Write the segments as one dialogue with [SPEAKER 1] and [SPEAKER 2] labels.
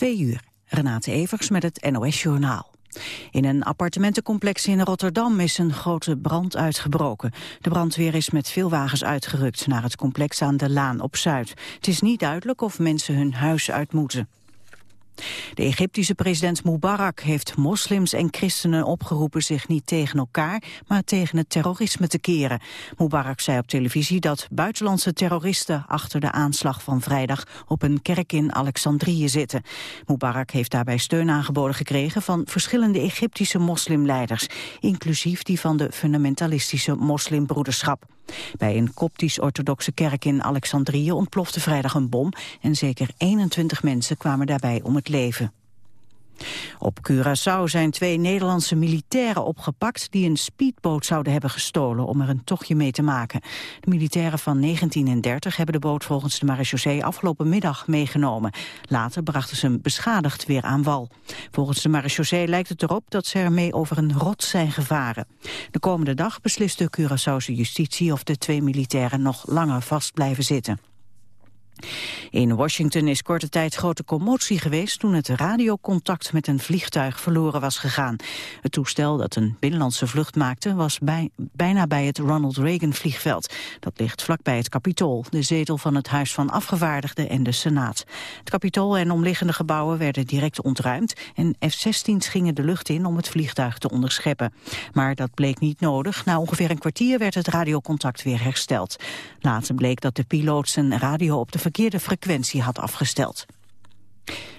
[SPEAKER 1] Twee uur. Renate Evers met het NOS Journaal. In een appartementencomplex in Rotterdam is een grote brand uitgebroken. De brandweer is met veel wagens uitgerukt naar het complex aan de Laan op Zuid. Het is niet duidelijk of mensen hun huis uit moeten. De Egyptische president Mubarak heeft moslims en christenen opgeroepen zich niet tegen elkaar, maar tegen het terrorisme te keren. Mubarak zei op televisie dat buitenlandse terroristen achter de aanslag van vrijdag op een kerk in Alexandrië zitten. Mubarak heeft daarbij steun aangeboden gekregen van verschillende Egyptische moslimleiders, inclusief die van de fundamentalistische moslimbroederschap. Bij een koptisch-orthodoxe kerk in Alexandrië ontplofte vrijdag een bom en zeker 21 mensen kwamen daarbij om het leven. Op Curaçao zijn twee Nederlandse militairen opgepakt die een speedboot zouden hebben gestolen om er een tochtje mee te maken. De militairen van 19 en 30 hebben de boot volgens de marechaussee afgelopen middag meegenomen. Later brachten ze hem beschadigd weer aan wal. Volgens de marechaussee lijkt het erop dat ze ermee over een rots zijn gevaren. De komende dag beslist de Curaçaose justitie of de twee militairen nog langer vast blijven zitten. In Washington is korte tijd grote commotie geweest toen het radiocontact met een vliegtuig verloren was gegaan. Het toestel dat een binnenlandse vlucht maakte was bij, bijna bij het Ronald Reagan vliegveld. Dat ligt vlakbij het Capitool, de zetel van het Huis van Afgevaardigden en de Senaat. Het Capitool en omliggende gebouwen werden direct ontruimd en F-16's gingen de lucht in om het vliegtuig te onderscheppen. Maar dat bleek niet nodig. Na ongeveer een kwartier werd het radiocontact weer hersteld. Later bleek dat de piloot zijn radio op de verkeerde frequentie had afgesteld.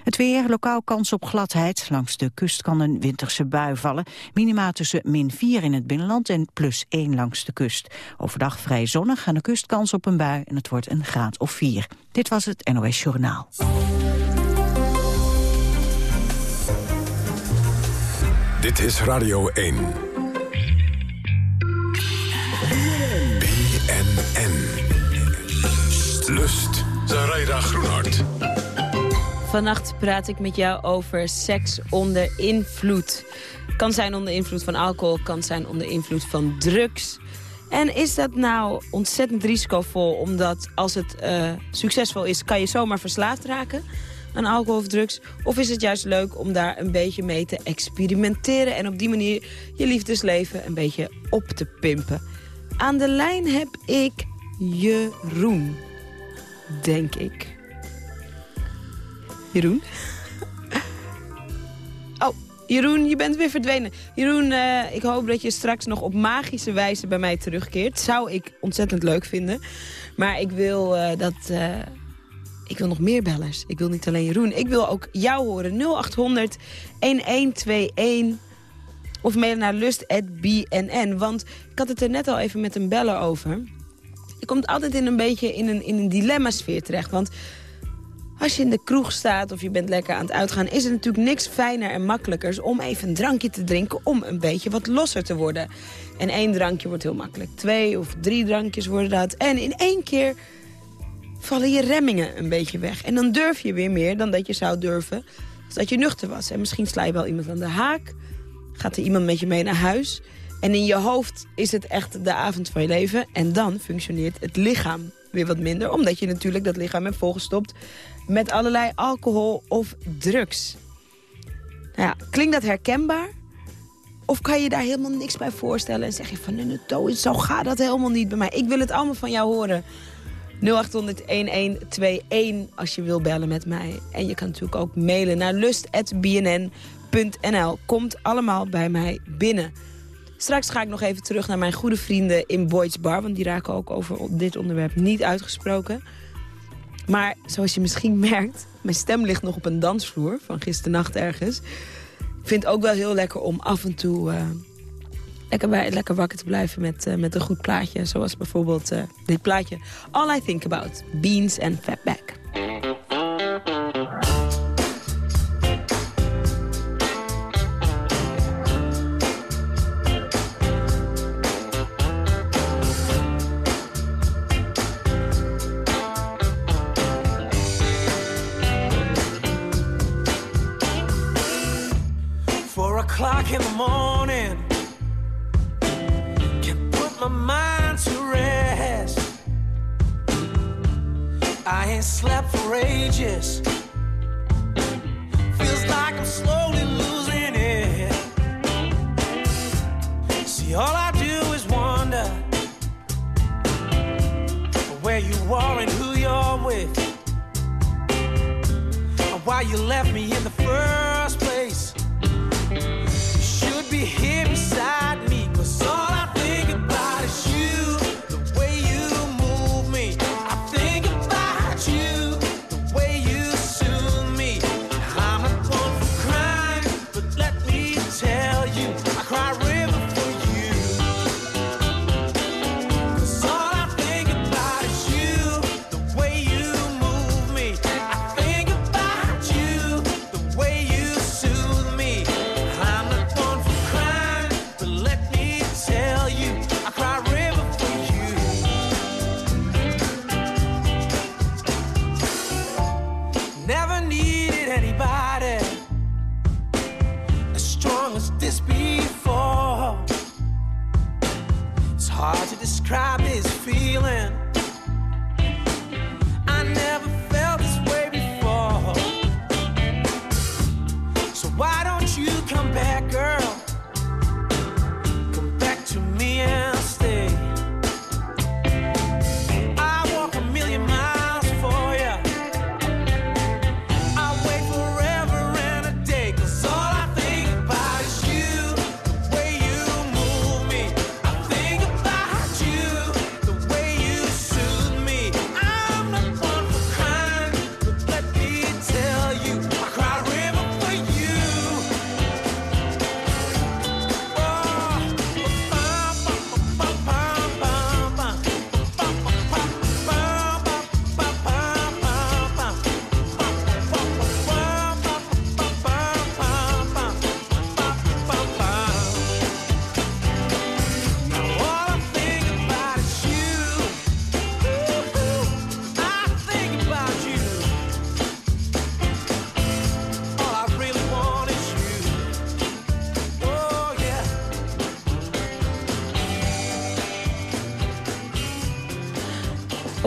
[SPEAKER 1] Het weer, lokaal kans op gladheid. Langs de kust kan een winterse bui vallen. Minima tussen min 4 in het binnenland en plus 1 langs de kust. Overdag vrij zonnig, aan de kust kans op een bui en het wordt een graad of 4. Dit was het NOS Journaal.
[SPEAKER 2] Dit is Radio 1. BNN. Lust. Zaraida Groenhart.
[SPEAKER 3] Vannacht praat ik met jou over seks onder invloed. Kan zijn onder invloed van alcohol, kan zijn onder invloed van drugs. En is dat nou ontzettend risicovol, omdat als het uh, succesvol is... kan je zomaar verslaafd raken aan alcohol of drugs? Of is het juist leuk om daar een beetje mee te experimenteren... en op die manier je liefdesleven een beetje op te pimpen? Aan de lijn heb ik Jeroen denk ik. Jeroen? Oh, Jeroen, je bent weer verdwenen. Jeroen, uh, ik hoop dat je straks nog op magische wijze bij mij terugkeert. Zou ik ontzettend leuk vinden. Maar ik wil uh, dat... Uh, ik wil nog meer bellers. Ik wil niet alleen Jeroen. Ik wil ook jou horen. 0800 1121 of mailen naar lust.bnn. Want ik had het er net al even met een beller over je komt altijd in een beetje in een, in een dilemma-sfeer terecht. Want als je in de kroeg staat of je bent lekker aan het uitgaan... is het natuurlijk niks fijner en makkelijkers om even een drankje te drinken... om een beetje wat losser te worden. En één drankje wordt heel makkelijk. Twee of drie drankjes worden dat. En in één keer vallen je remmingen een beetje weg. En dan durf je weer meer dan dat je zou durven als dat je nuchter was. En misschien sla je wel iemand aan de haak. Gaat er iemand met je mee naar huis... En in je hoofd is het echt de avond van je leven. En dan functioneert het lichaam weer wat minder. Omdat je natuurlijk dat lichaam hebt volgestopt met allerlei alcohol of drugs. Nou ja, klinkt dat herkenbaar? Of kan je daar helemaal niks bij voorstellen en zeg je van... nee, zo gaat dat helemaal niet bij mij. Ik wil het allemaal van jou horen. 0800-1121 als je wil bellen met mij. En je kan natuurlijk ook mailen naar lust.bnn.nl. Komt allemaal bij mij binnen. Straks ga ik nog even terug naar mijn goede vrienden in Boyd's Bar. Want die raken ook over dit onderwerp niet uitgesproken. Maar zoals je misschien merkt, mijn stem ligt nog op een dansvloer van gisternacht ergens. Ik vind het ook wel heel lekker om af en toe uh, lekker, lekker wakker te blijven met, uh, met een goed plaatje. Zoals bijvoorbeeld uh, dit plaatje. All I Think About, Beans and Fatback. ain't slept for ages. Feels like I'm slowly losing it. See, all I do is wonder where
[SPEAKER 4] you are and who you're with. And why you left me in the first place. You should be here beside.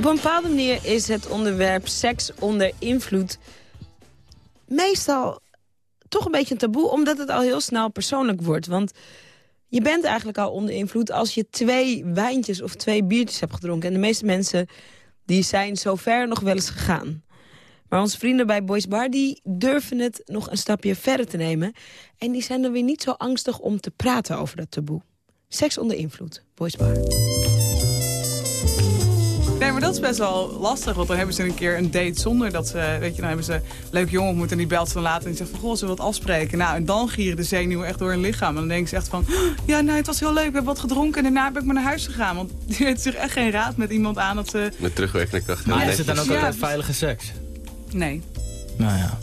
[SPEAKER 3] Op een bepaalde manier is het onderwerp seks onder invloed meestal toch een beetje een taboe, omdat het al heel snel persoonlijk wordt. Want je bent eigenlijk al onder invloed als je twee wijntjes of twee biertjes hebt gedronken. En de meeste mensen die zijn zo ver nog wel eens gegaan. Maar onze vrienden bij Boys Bar die durven het nog een stapje verder te nemen. En die zijn dan weer niet zo angstig om te praten over dat taboe. Seks onder invloed, Boys Bar.
[SPEAKER 5] Maar dat is best wel lastig. Want dan hebben ze een keer een date zonder dat ze... Weet je, dan hebben ze een leuk jongen ontmoet en die belt ze dan later en die zegt van... Goh, we wat afspreken? Nou, en dan gieren de zenuwen echt door hun lichaam. En dan denken ze echt van... Ja, nee, het was heel leuk, we hebben wat gedronken en daarna ben ik maar naar huis gegaan. Want die heeft zich echt geen raad met iemand aan dat ze...
[SPEAKER 6] Met terugwerkende kracht.
[SPEAKER 7] Maar is het dan ook
[SPEAKER 5] Ja,
[SPEAKER 7] altijd
[SPEAKER 5] dus-
[SPEAKER 7] veilige seks?
[SPEAKER 5] Nee.
[SPEAKER 7] Nou ja.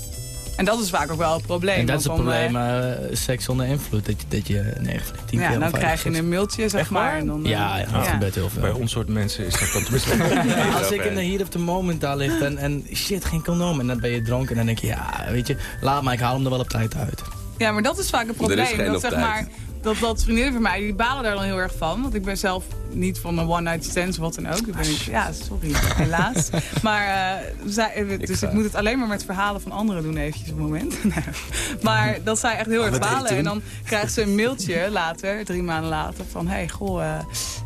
[SPEAKER 5] En dat is vaak ook wel het probleem.
[SPEAKER 7] En dat is het probleem,
[SPEAKER 5] eh,
[SPEAKER 7] seks zonder invloed. Dat je, dat je 9 van de 10
[SPEAKER 5] Ja, dan krijg je een mailtje, zeg
[SPEAKER 8] Echt
[SPEAKER 5] maar. En dan, eh,
[SPEAKER 7] Ja, ja, dat gebeurt heel veel.
[SPEAKER 8] Bij ons soort mensen is dat dan tenminste...
[SPEAKER 7] Ja, als ik in de heat of the moment daar ligt en, en shit, geen condoom. En dan ben je dronken en dan denk je, ja, weet je, laat maar, ik haal hem er wel op tijd uit.
[SPEAKER 5] Ja, maar dat is vaak een
[SPEAKER 6] Er is
[SPEAKER 5] probleem.
[SPEAKER 6] geen
[SPEAKER 5] Dat,
[SPEAKER 6] op
[SPEAKER 5] zeg
[SPEAKER 6] tijd.
[SPEAKER 5] maar, dat, dat vriendinnen van mij, die balen daar dan heel erg van. Want ik ben zelf niet van een one-night stands wat dan ook. Ben ja, sorry, helaas. Maar, eh, zij, dus ik,
[SPEAKER 6] ga.
[SPEAKER 5] moet het alleen maar met verhalen van anderen doen eventjes op het moment. Maar dat zij echt heel erg
[SPEAKER 8] deed je
[SPEAKER 5] balen. En dan krijgt ze een mailtje later, drie maanden later, van... Hey, goh, eh,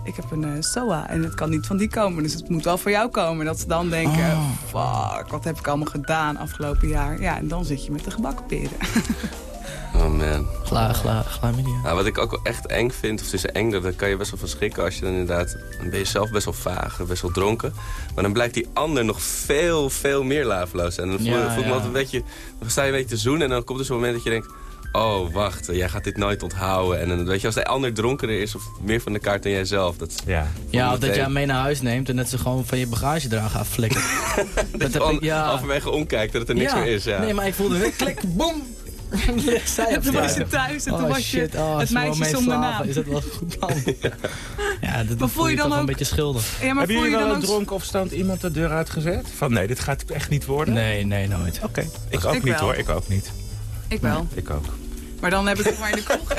[SPEAKER 5] ik heb een eh, SOA en het kan niet van die komen. Dus het moet wel voor jou komen. Dat ze dan denken, fuck, wat heb ik allemaal gedaan afgelopen jaar. Ja, en dan zit je met de gebakken peren.
[SPEAKER 6] Oh man.
[SPEAKER 7] Gla, gla, chlamydia.
[SPEAKER 6] Nou, wat ik ook wel echt eng vind, of het is eng, dat kan je best wel van schrikken als je dan inderdaad, dan ben je zelf best wel vaag, best wel dronken. Maar dan blijkt die ander nog veel, veel meer laveloos. En dan voel,
[SPEAKER 7] Ja,
[SPEAKER 6] voel me altijd een beetje, dan sta je een beetje te zoenen en dan komt er zo'n moment dat je denkt, oh wacht, jij gaat dit nooit onthouden. En dan weet je, als de ander dronkener is of meer van de kaart dan jij zelf, dat
[SPEAKER 8] Ja.
[SPEAKER 7] Ja, of dat hem mee naar huis neemt en dat ze gewoon van je bagage eraan gaat flikken.
[SPEAKER 6] dat je
[SPEAKER 7] heb ik-
[SPEAKER 6] on-
[SPEAKER 7] ja.
[SPEAKER 6] halverwege omkijkt dat het er niks meer is. Ja.
[SPEAKER 7] Nee, maar ik voelde weer klik, boem.
[SPEAKER 5] En toen was je thuis en toen
[SPEAKER 7] oh,
[SPEAKER 5] was je
[SPEAKER 7] shit, oh,
[SPEAKER 5] het meisje zonder naam.
[SPEAKER 7] Is dat wel goed plan? ja, dat
[SPEAKER 5] Maar voel je dan ook-
[SPEAKER 7] een beetje schuldig?
[SPEAKER 5] Ja, maar
[SPEAKER 8] Hebben
[SPEAKER 5] voel je
[SPEAKER 8] jullie
[SPEAKER 5] dan
[SPEAKER 8] wel een dronken opstand iemand de deur uitgezet? Van nee, dit gaat echt niet worden?
[SPEAKER 7] Nee, nee, nooit.
[SPEAKER 8] Oké, ik ook
[SPEAKER 5] Ik
[SPEAKER 8] niet
[SPEAKER 5] wel.
[SPEAKER 8] hoor, ik ook niet.
[SPEAKER 5] Ik wel.
[SPEAKER 8] Ik ook.
[SPEAKER 5] Maar dan heb ik zeg maar in de kroeg...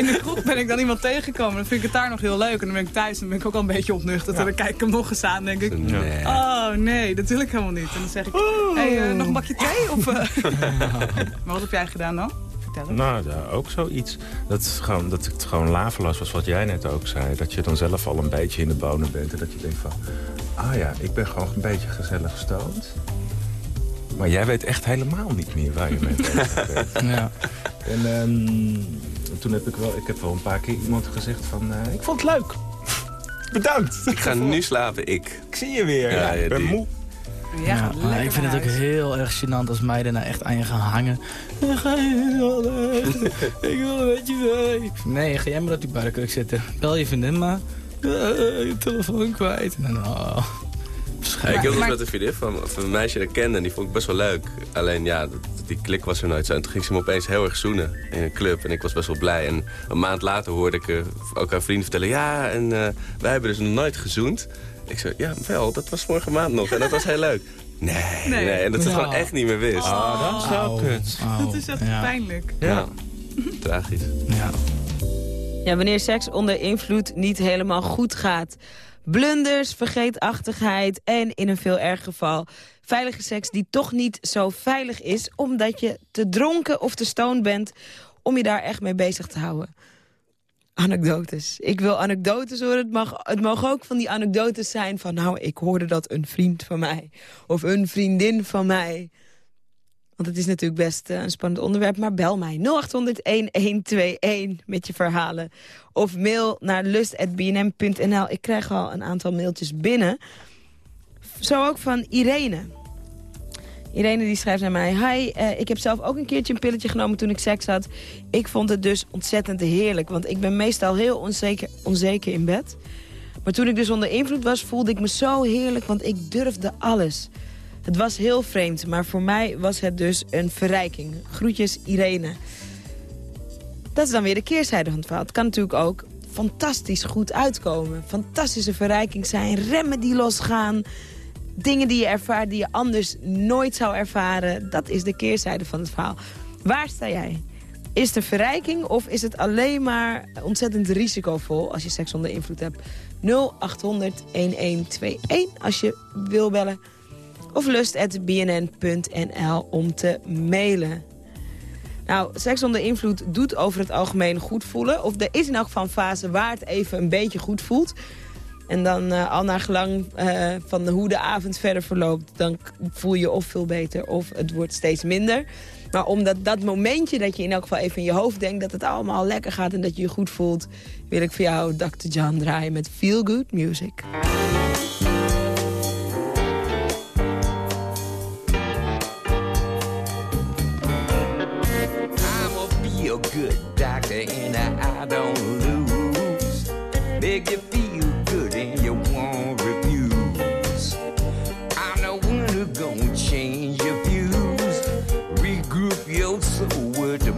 [SPEAKER 5] in de kroeg ben ik dan iemand tegengekomen. Dan vind ik het daar nog heel leuk. En dan ben ik thuis en dan ben ik ook al een beetje opnuchterd. En dan kijk ik hem nog eens aan en denk ik...
[SPEAKER 6] Nee.
[SPEAKER 5] Oh nee, dat wil ik helemaal niet. En dan zeg ik, hey, eh, nog een bakje thee? Of, eh? maar wat heb jij gedaan dan? vertellen?
[SPEAKER 8] Nou, ja, ook zoiets. Dat, is gewoon, dat het gewoon laveloos was, wat jij net ook zei. Dat je dan zelf al een beetje in de bonen bent. En dat je denkt van, ah ja, ik ben gewoon een beetje gezellig gestoond. Maar jij weet echt helemaal niet meer waar je mee bezig bent.
[SPEAKER 7] Ja.
[SPEAKER 8] En ehm, toen heb ik wel, ik heb wel een paar keer iemand gezegd van, eh, ik vond het leuk. Bedankt.
[SPEAKER 6] Ik ga nu slapen, ik.
[SPEAKER 8] Ik zie je weer.
[SPEAKER 6] Ja,
[SPEAKER 8] ik ben
[SPEAKER 6] die-
[SPEAKER 8] moe.
[SPEAKER 7] Ja, maar ik vind het ook heel erg gênant als meiden nou echt aan je gaan hangen. Ik ga weg. Ik wil een beetje weg. Nee, ga jij maar op die buikruk zitten. Bel je vriendin maar. Eh, je telefoon kwijt. En dan, oh.
[SPEAKER 6] Ja, ik hield
[SPEAKER 5] maar-
[SPEAKER 6] dus met een vriendin van, van een meisje dat kende en die vond ik best wel leuk. Alleen ja, dat- die klik was er nooit zo. En toen ging ze me opeens heel erg zoenen in een club en ik was best wel blij. En een maand later hoorde ik eh, ook aan vrienden vertellen... ja, en eh, wij hebben dus nog nooit gezoend. Ik zei, ja, wel, dat was vorige maand nog en dat was heel leuk. Nee, nee,
[SPEAKER 5] Nee.
[SPEAKER 6] en dat ze
[SPEAKER 7] Ja.
[SPEAKER 6] gewoon echt niet meer wist.
[SPEAKER 8] Oh, dat is wel kut.
[SPEAKER 5] Dat is echt
[SPEAKER 7] ja.
[SPEAKER 5] pijnlijk.
[SPEAKER 6] Ja, tragisch.
[SPEAKER 7] Ja.
[SPEAKER 3] Ja, wanneer seks onder invloed niet helemaal goed gaat. Blunders, vergeetachtigheid en in een veel erg geval... veilige seks die toch niet zo veilig is... omdat je te dronken of te stoned bent om je daar echt mee bezig te houden. Anekdotes. Ik wil anekdotes horen. Het, mag, het ook van die anekdotes zijn van... nou, ik hoorde dat een vriend van mij of een vriendin van mij... Want het is natuurlijk best eh, een spannend onderwerp. Maar bel mij 0800-1121 met je verhalen. Of mail naar lust.bnm.nl. Ik krijg al een aantal mailtjes binnen. Zo ook van Irene. Irene die schrijft naar mij... Hi, eh, ik heb zelf ook een keertje een pilletje genomen toen ik seks had. Ik vond het dus ontzettend heerlijk. Want ik ben meestal heel onzeker, onzeker in bed. Maar toen ik dus onder invloed was, voelde ik me zo heerlijk. Want ik durfde alles. Het was heel vreemd, maar voor mij was het dus een verrijking. Groetjes, Irene. Dat is dan weer de keerzijde van het verhaal. Het kan natuurlijk ook fantastisch goed uitkomen. Fantastische verrijking zijn, remmen die losgaan... dingen die je ervaart die je anders nooit zou ervaren. Dat is de keerzijde van het verhaal. Waar sta jij? Is het een verrijking of is het alleen maar ontzettend risicovol... als je seks onder invloed hebt? 0800-1121 als je wil bellen of lust.bnn.nl om te mailen. Nou, seks onder invloed doet over het algemeen goed voelen. Of er is in elk geval een fase waar het even een beetje goed voelt. En dan eh, al naar gelang eh, van hoe de avond verder verloopt... dan voel je of veel beter of het wordt steeds minder. Maar omdat dat momentje dat je in elk geval even in je hoofd denkt... dat het allemaal lekker gaat en dat je je goed voelt... wil ik voor jou Dr. John draaien met Feel Good Music.
[SPEAKER 9] You feel good and you won't refuse. I'm the one who gonna change your views. Regroup your soul with the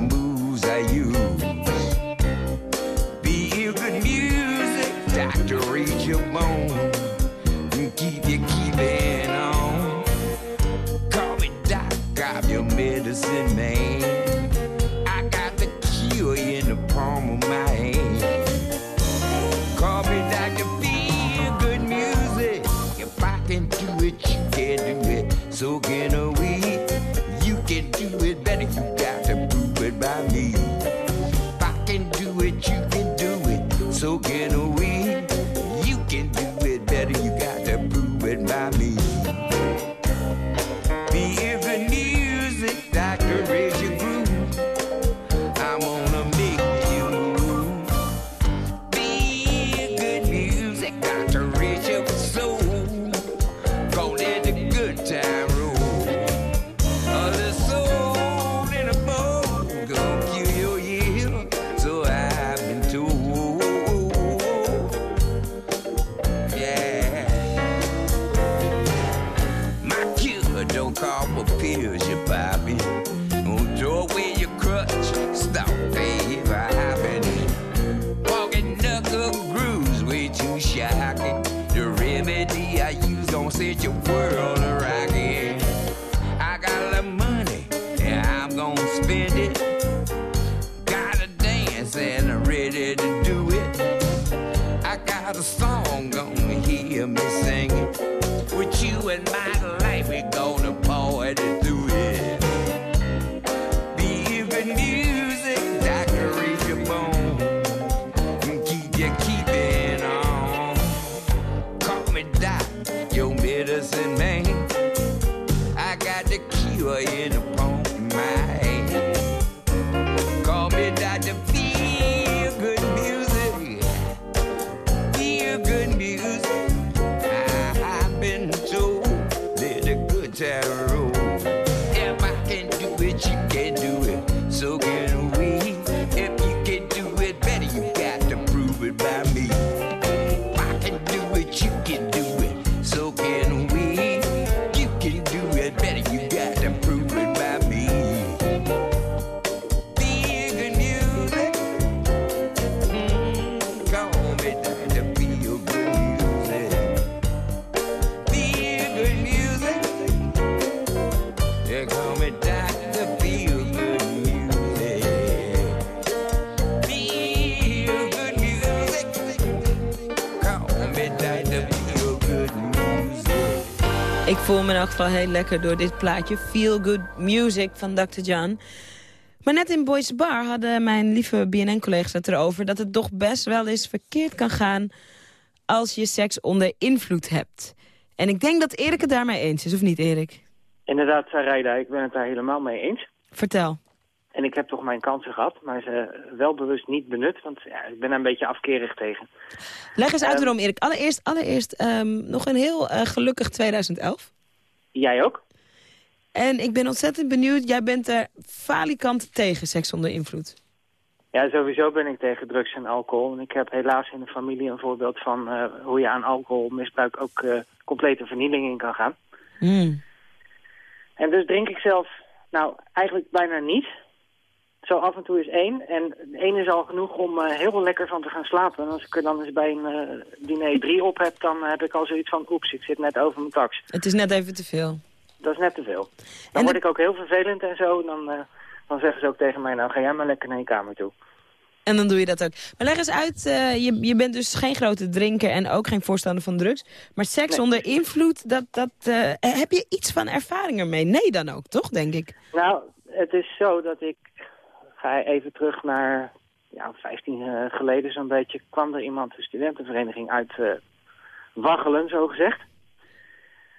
[SPEAKER 9] me in
[SPEAKER 3] elk geval heel lekker door dit plaatje. Feel Good Music van Dr. John. Maar net in Boys Bar hadden mijn lieve BNN-collega's het erover... dat het toch best wel eens verkeerd kan gaan als je seks onder invloed hebt. En ik denk dat Erik het daarmee eens is, of niet Erik?
[SPEAKER 10] Inderdaad, Sarayda, ik ben het daar helemaal mee eens.
[SPEAKER 3] Vertel.
[SPEAKER 10] En ik heb toch mijn kansen gehad, maar ze wel bewust niet benut, want ja, ik ben daar een beetje afkerig tegen.
[SPEAKER 3] Leg eens uit
[SPEAKER 10] Ehm,
[SPEAKER 3] waarom, Erik. Allereerst, allereerst ehm, nog een heel eh, gelukkig 2011.
[SPEAKER 10] Jij ook?
[SPEAKER 3] En ik ben ontzettend benieuwd. Jij bent er falikant tegen seks onder invloed.
[SPEAKER 10] Ja, sowieso ben ik tegen drugs en alcohol. En ik heb helaas in de familie een voorbeeld van eh, hoe je aan alcoholmisbruik ook eh, complete vernieling in kan gaan.
[SPEAKER 3] Hmm.
[SPEAKER 10] En dus drink ik zelf, nou, eigenlijk bijna niet. Zo af en toe is één. En één is al genoeg om eh, heel lekker van te gaan slapen. En als ik er dan eens bij een eh, diner drie op heb, dan heb ik al zoiets van... oeps, ik zit net over mijn tax.
[SPEAKER 3] Het is net even te veel.
[SPEAKER 10] Dat is net te veel. Dan word ik ook heel vervelend en zo. Dan, eh, dan zeggen ze ook tegen mij, nou ga jij maar lekker naar je kamer toe.
[SPEAKER 3] En dan doe je dat ook. Maar leg eens uit, je, je bent dus geen grote drinker en ook geen voorstander van drugs. Maar seks
[SPEAKER 10] Nee.
[SPEAKER 3] onder invloed, dat, dat, heb je iets van ervaring ermee? Nee dan ook, toch, denk ik?
[SPEAKER 10] Nou, het is zo dat ik... Ga even terug naar ja, 15 eh, geleden zo'n beetje. kwam er iemand, de studentenvereniging, uit eh Waggelen, zo gezegd.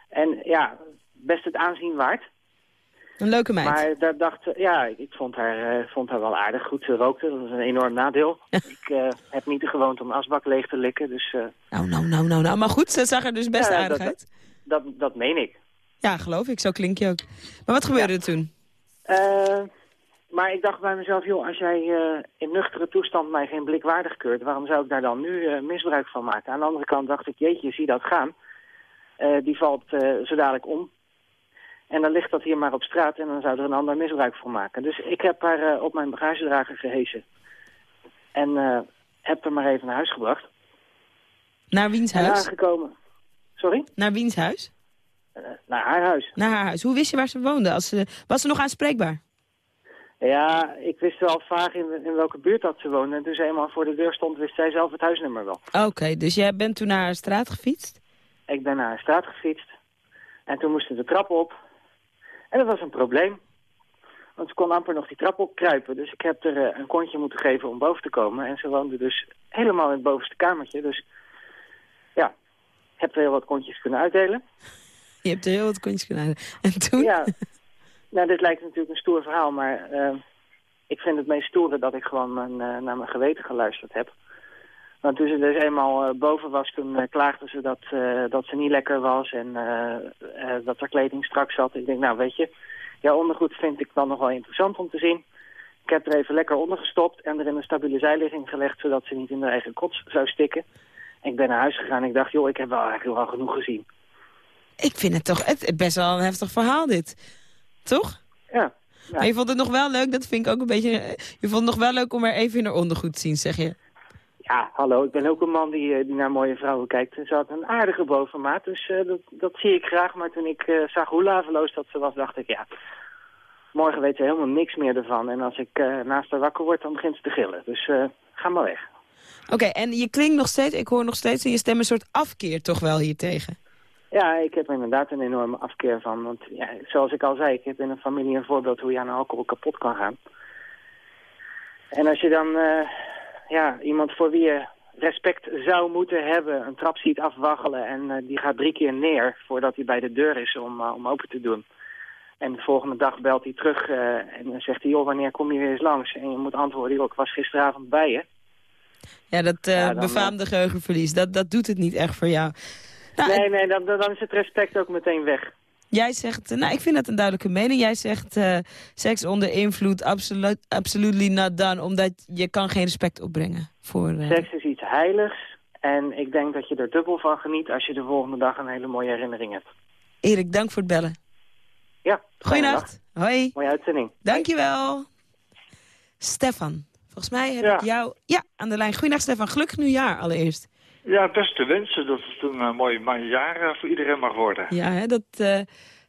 [SPEAKER 10] En ja, best het aanzien waard.
[SPEAKER 3] Een leuke meid.
[SPEAKER 10] Maar daar dacht, ja, ik vond haar, eh, vond haar wel aardig. Goed, ze rookte, dat was een enorm nadeel. ik eh, heb niet de gewoonte om asbak leeg te likken, dus eh,
[SPEAKER 3] Nou, nou, nou, nou, nou. Maar goed, ze zag er dus best
[SPEAKER 10] Ja,
[SPEAKER 3] aardig
[SPEAKER 10] dat-
[SPEAKER 3] uit.
[SPEAKER 10] dat, dat meen ik.
[SPEAKER 3] Ja, geloof ik. Zo klink je ook. Maar wat gebeurde er toen?
[SPEAKER 10] Maar ik dacht bij mezelf, joh, als jij eh, in nuchtere toestand mij geen blik waardig keurt, waarom zou ik daar dan nu eh, misbruik van maken? Aan de andere kant dacht ik, jeetje, zie dat gaan. Eh, die valt zo dadelijk om. En dan ligt dat hier maar op straat en dan zou er een ander misbruik van maken. Dus ik heb haar op mijn bagagedrager gehesen. En heb haar maar even naar huis gebracht.
[SPEAKER 3] Naar wiens
[SPEAKER 10] En
[SPEAKER 3] huis?
[SPEAKER 10] aangekomen. Sorry?
[SPEAKER 3] Naar wiens huis?
[SPEAKER 10] Naar haar huis.
[SPEAKER 3] Naar haar huis. Hoe wist je waar ze woonde? Als ze, was ze nog aanspreekbaar?
[SPEAKER 10] Ja, ik wist wel vaag in, in welke buurt dat ze woonde. En toen ze eenmaal voor de deur stond, wist zij zelf het huisnummer wel.
[SPEAKER 3] Oké, dus jij bent toen naar haar straat gefietst?
[SPEAKER 10] Ik ben naar haar straat gefietst. En toen moesten de trap op. En dat was een probleem. Want ze kon amper nog die trap opkruipen. Dus ik heb er eh, een kontje moeten geven om boven te komen. En ze woonde dus helemaal in het bovenste kamertje. Dus ja, ik heb er heel wat kontjes kunnen uitdelen.
[SPEAKER 3] Je hebt er heel wat kontjes kunnen halen. En toen?
[SPEAKER 10] Ja, nou dit lijkt natuurlijk een stoer verhaal. Maar eh, ik vind het meest stoere dat ik gewoon eh, naar mijn geweten geluisterd heb. Want toen ze dus eenmaal eh, boven was, toen eh, klaagde ze dat, dat ze niet lekker was en dat haar kleding strak zat. Ik denk, nou weet je, jouw ondergoed vind ik dan nog wel interessant om te zien. Ik heb er even lekker onder gestopt en er in een stabiele zijligging gelegd, zodat ze niet in haar eigen kots zou stikken. En ik ben naar huis gegaan en ik dacht, joh, ik heb wel eigenlijk wel genoeg gezien.
[SPEAKER 3] Ik vind het toch best wel een heftig verhaal dit. Toch?
[SPEAKER 10] Ja.
[SPEAKER 3] Maar je vond het nog wel leuk, dat vind ik ook een beetje... eh, Je vond het nog wel leuk om er even in haar ondergoed te zien, zeg je?
[SPEAKER 10] Ja, hallo, ik ben ook een man die, eh, die naar mooie vrouwen kijkt. En ze had een aardige bovenmaat, dus eh, dat, dat zie ik graag. Maar toen ik zag hoe laveloos dat ze was, dacht ik, ja, morgen weet ze helemaal niks meer ervan. En als ik naast haar wakker word, dan begint ze te gillen. Dus ga maar weg.
[SPEAKER 3] Oké, en je klinkt nog steeds, ik hoor nog steeds in je stem een soort afkeer toch wel hiertegen.
[SPEAKER 10] Ja, ik heb er inderdaad een enorme afkeer van. Want ja, zoals ik al zei, ik heb in een familie een voorbeeld hoe je aan alcohol kapot kan gaan. En als je dan eh, ja, iemand voor wie je respect zou moeten hebben, een trap ziet afwaggelen en eh, die gaat drie keer neer voordat hij bij de deur is om, eh, om open te doen. En de volgende dag belt hij terug en dan zegt hij... joh, wanneer kom je weer eens langs? En je moet antwoorden, joh, ik was gisteravond bij je.
[SPEAKER 3] Ja, dat
[SPEAKER 10] Ja, dan,
[SPEAKER 3] befaamde geheugenverlies, dat, dat doet het niet echt voor jou. Nou,
[SPEAKER 10] nee, nee, dan, dan is het respect ook meteen weg.
[SPEAKER 3] Jij zegt, eh, nou ik vind dat een duidelijke mening. Jij zegt eh, seks onder invloed, absoluut, absolutely not done. Omdat je kan geen respect opbrengen voor... eh,
[SPEAKER 10] Seks is iets heiligs. En ik denk dat je er dubbel van geniet als je de volgende dag een hele mooie herinnering hebt.
[SPEAKER 3] Erik, dank voor het bellen.
[SPEAKER 10] Ja,
[SPEAKER 3] Goeienacht. Hoi.
[SPEAKER 10] Mooie uitzending.
[SPEAKER 3] Dankjewel. Stefan, volgens mij heb
[SPEAKER 11] Ja.
[SPEAKER 3] ik jou ja, aan de lijn. Goeiedag Stefan, gelukkig nieuwjaar allereerst.
[SPEAKER 11] Ja, beste wensen dat het een eh, mooi, mooi jaar eh, voor iedereen mag worden.
[SPEAKER 3] Ja, hè, dat, eh,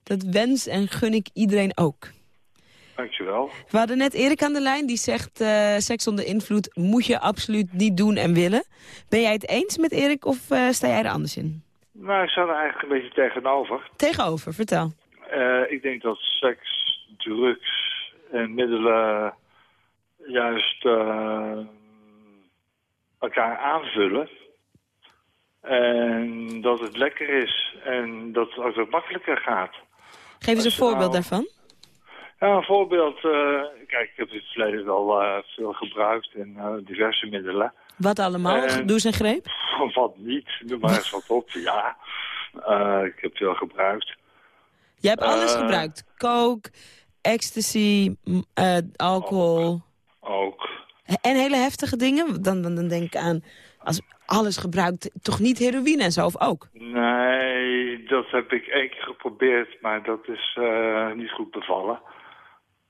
[SPEAKER 3] dat wens en gun ik iedereen ook.
[SPEAKER 11] Dankjewel.
[SPEAKER 3] We hadden net Erik aan de lijn, die zegt... seks onder invloed moet je absoluut niet doen en willen. Ben jij het eens met Erik of sta jij er anders in?
[SPEAKER 11] Nou, ik sta er eigenlijk een beetje tegenover.
[SPEAKER 3] Tegenover, vertel.
[SPEAKER 11] Ik denk dat seks, drugs en middelen juist elkaar aanvullen. En dat het lekker is en dat het ook wat makkelijker gaat.
[SPEAKER 3] Geef eens een voorbeeld
[SPEAKER 11] nou-
[SPEAKER 3] daarvan.
[SPEAKER 11] Ja, een voorbeeld. eh, kijk, ik heb in het verleden wel eh, veel gebruikt in eh, diverse middelen.
[SPEAKER 3] Wat allemaal?
[SPEAKER 11] En-
[SPEAKER 3] Doe eens een greep.
[SPEAKER 11] Wat niet, doe maar eens wat op. Ja, ik heb veel gebruikt.
[SPEAKER 3] Je hebt alles gebruikt. Coke, ecstasy, alcohol.
[SPEAKER 11] Ook.
[SPEAKER 3] En hele heftige dingen. Dan, dan, dan denk ik aan, als alles gebruikt, toch niet heroïne en zo, of ook?
[SPEAKER 11] Nee, dat heb ik één keer geprobeerd, maar dat is eh, niet goed bevallen.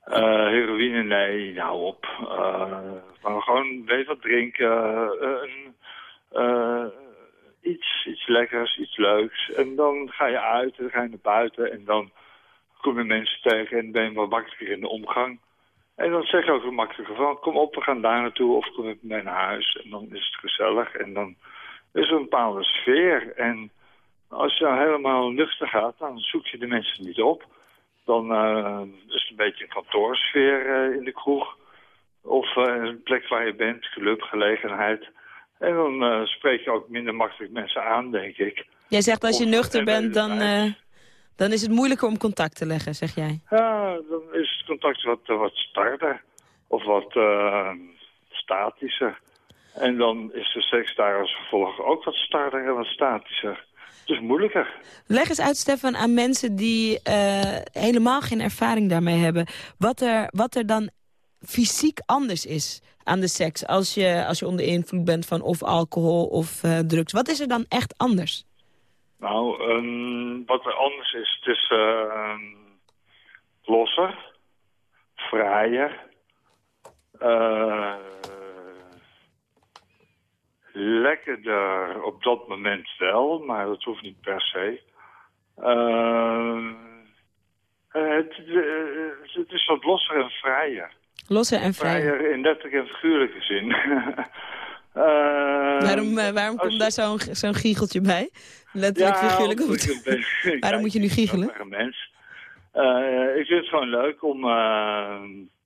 [SPEAKER 11] Eh, heroïne, nee, nou op. Eh, maar gewoon, weet wat, drinken. iets, iets lekkers, iets leuks. En dan ga je uit, en dan ga je naar buiten en dan kom je mensen tegen en ben je wat makkelijker in de omgang. En dan zeg je ook wat makkelijker van, kom op, we gaan daar naartoe of kom met mij naar huis. En dan is het gezellig en dan is er een bepaalde sfeer. En als je nou helemaal nuchter gaat, dan zoek je de mensen niet op. Dan eh, is het een beetje een kantoorsfeer eh, in de kroeg. Of eh, een plek waar je bent, club, gelegenheid. En dan spreek je ook minder makkelijk mensen aan, denk ik.
[SPEAKER 3] Jij zegt als je
[SPEAKER 11] Of-
[SPEAKER 3] nuchter
[SPEAKER 11] en
[SPEAKER 3] bent, dan, dan is het moeilijker om contact te leggen, zeg jij.
[SPEAKER 11] Ja, dan is contact wat, eh, wat starter. Of wat eh, statischer. En dan is de seks daar als gevolg ook wat starter en wat statischer. Dus moeilijker.
[SPEAKER 3] Leg eens uit, Stefan, aan mensen die eh, helemaal geen ervaring daarmee hebben... Wat er, wat er dan fysiek anders is aan de seks... als je, als je onder invloed bent van of alcohol of eh, drugs. Wat is er dan echt anders?
[SPEAKER 11] Nou, ehm, wat er anders is, het is ehm, losser, vrijer, eh, lekkerder op dat moment wel, maar dat hoeft niet per se. Ehm, eh, het, eh, het is wat losser en vrijer.
[SPEAKER 3] Losser en vrij.
[SPEAKER 11] Vrijer in letterlijke en figuurlijke zin. Eh,
[SPEAKER 3] Waarom, eh, waarom komt daar zo'n zo'n giecheltje bij? Letterlijk, figuurlijk.
[SPEAKER 11] een beetje-
[SPEAKER 3] Waarom moet je nu
[SPEAKER 11] Kijk, ik ben
[SPEAKER 3] giechelen?
[SPEAKER 11] een mens. Eh, ik vind het gewoon leuk om eh,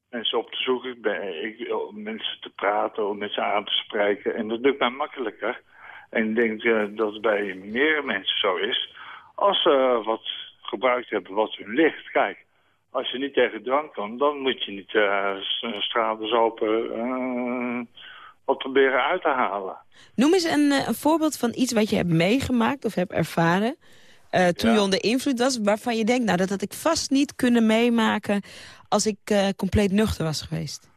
[SPEAKER 11] mensen op te zoeken, ik om mensen te praten, om mensen aan te spreken. En dat lukt mij makkelijker. En ik denk eh, dat het bij meer mensen zo is. Als ze wat gebruikt hebben wat hun ligt. Kijk, als je niet tegen drank kan, dan moet je niet uh, stralen open wat proberen uit te halen.
[SPEAKER 3] Noem eens een, een voorbeeld van iets wat je hebt meegemaakt of hebt ervaren... eh, toen
[SPEAKER 11] Ja.
[SPEAKER 3] je onder invloed was, waarvan je denkt... nou, dat had ik vast niet kunnen meemaken als ik eh, compleet nuchter was geweest.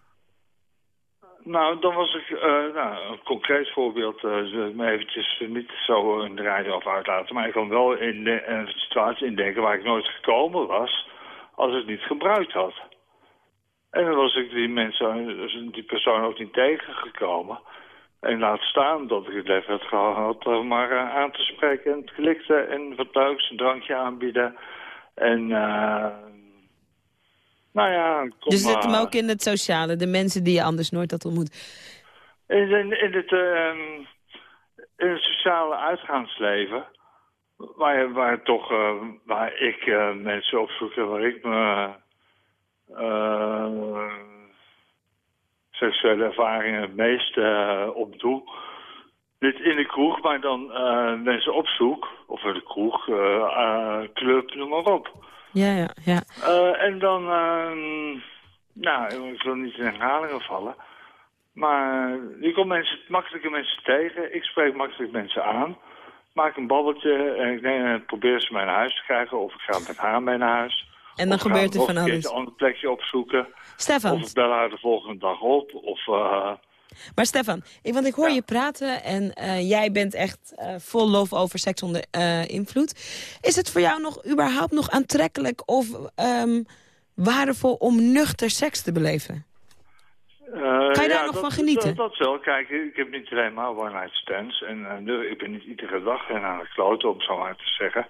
[SPEAKER 11] Nou, dan was ik, eh, nou, een concreet voorbeeld, uh, me eventjes niet zo in de radio of uitlaten, maar ik kan wel in de, een situatie indenken waar ik nooit gekomen was als ik het niet gebruikt had. En dan was ik die mensen, dus die persoon ook niet tegengekomen. En laat staan dat ik het leven had gehad om maar uh, aan te spreken en het klikte en wat leuks, een drankje aanbieden. En uh, nou ja... Kom,
[SPEAKER 3] dus het hem ook in het sociale, de mensen die je anders nooit had ontmoet.
[SPEAKER 11] In, in, in het, uh, in het sociale uitgaansleven, waar, waar, toch, uh, waar ik mensen opzoek en waar ik me seksuele ervaringen het meest op doe. Niet in de kroeg, maar dan mensen opzoek, of in de kroeg, club, noem maar op.
[SPEAKER 3] Ja, ja, ja.
[SPEAKER 11] Eh, en dan, ehm, nou, ik wil niet in herhalingen vallen. Maar je komt mensen, makkelijke mensen tegen. Ik spreek makkelijk mensen aan. Maak een babbeltje en ik eh, probeer ze mee naar huis te krijgen. Of ik ga met haar mee naar huis.
[SPEAKER 3] En dan
[SPEAKER 11] Of
[SPEAKER 3] gebeurt er van alles.
[SPEAKER 11] een ander plekje opzoeken.
[SPEAKER 3] Stefan.
[SPEAKER 11] Of bel haar de volgende dag op. Of, eh,
[SPEAKER 3] Maar Stefan, ik, want ik hoor je praten en eh, jij bent echt eh, vol lof over seks onder invloed. Is het voor jou nog überhaupt nog aantrekkelijk of ehm, waardevol om nuchter seks te beleven? Kan je daar
[SPEAKER 11] ja,
[SPEAKER 3] nog
[SPEAKER 11] dat-
[SPEAKER 3] van genieten?
[SPEAKER 11] Dat, dat wel. Kijk, ik heb niet alleen maar one-night stands. En ik ben niet iedere dag en aan het kloten, om zo maar te zeggen.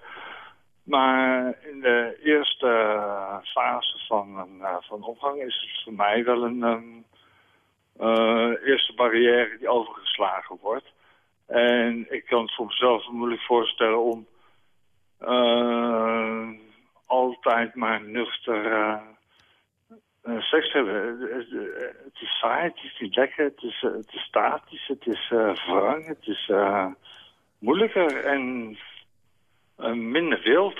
[SPEAKER 11] Maar in de eerste eh, fase van eh, van opgang is het voor mij wel een eh, eerste barrière die overgeslagen wordt. En ik kan het voor mezelf moeilijk voorstellen om altijd maar nuchter seks te hebben. Het is saai, het is niet lekker, het is, het is statisch, het is wrang, het is moeilijker en minder wild.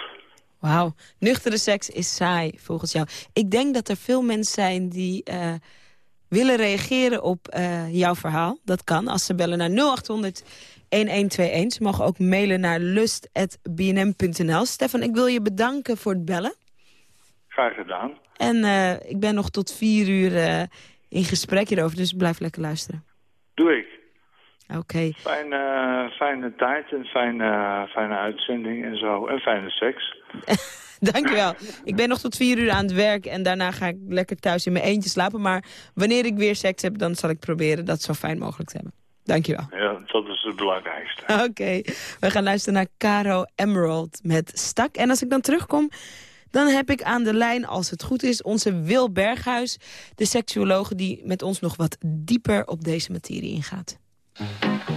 [SPEAKER 3] Wauw, nuchtere seks is saai volgens jou. Ik denk dat er veel mensen zijn die eh, willen reageren op eh, jouw verhaal. Dat kan als ze bellen naar 0800 1121. Ze mogen ook mailen naar lust.bnm.nl. Stefan, ik wil je bedanken voor het bellen.
[SPEAKER 11] Graag gedaan.
[SPEAKER 3] En eh, ik ben nog tot vier uur in gesprek hierover, dus blijf lekker luisteren.
[SPEAKER 11] Doe ik.
[SPEAKER 3] Oké.
[SPEAKER 11] Fijne, fijne tijd en fijne, fijne uitzending en zo. En fijne seks.
[SPEAKER 3] Dankjewel. Ik ben nog tot vier uur aan het werk en daarna ga ik lekker thuis in mijn eentje slapen. Maar wanneer ik weer seks heb, dan zal ik proberen dat zo fijn mogelijk te hebben. Dankjewel.
[SPEAKER 11] Ja, dat is het belangrijkste.
[SPEAKER 3] Oké, we gaan luisteren naar Caro Emerald met Stak. En als ik dan terugkom, dan heb ik aan de lijn, als het goed is, onze Wil Berghuis. De seksuoloog die met ons nog wat dieper op deze materie ingaat.
[SPEAKER 12] Mm-hmm.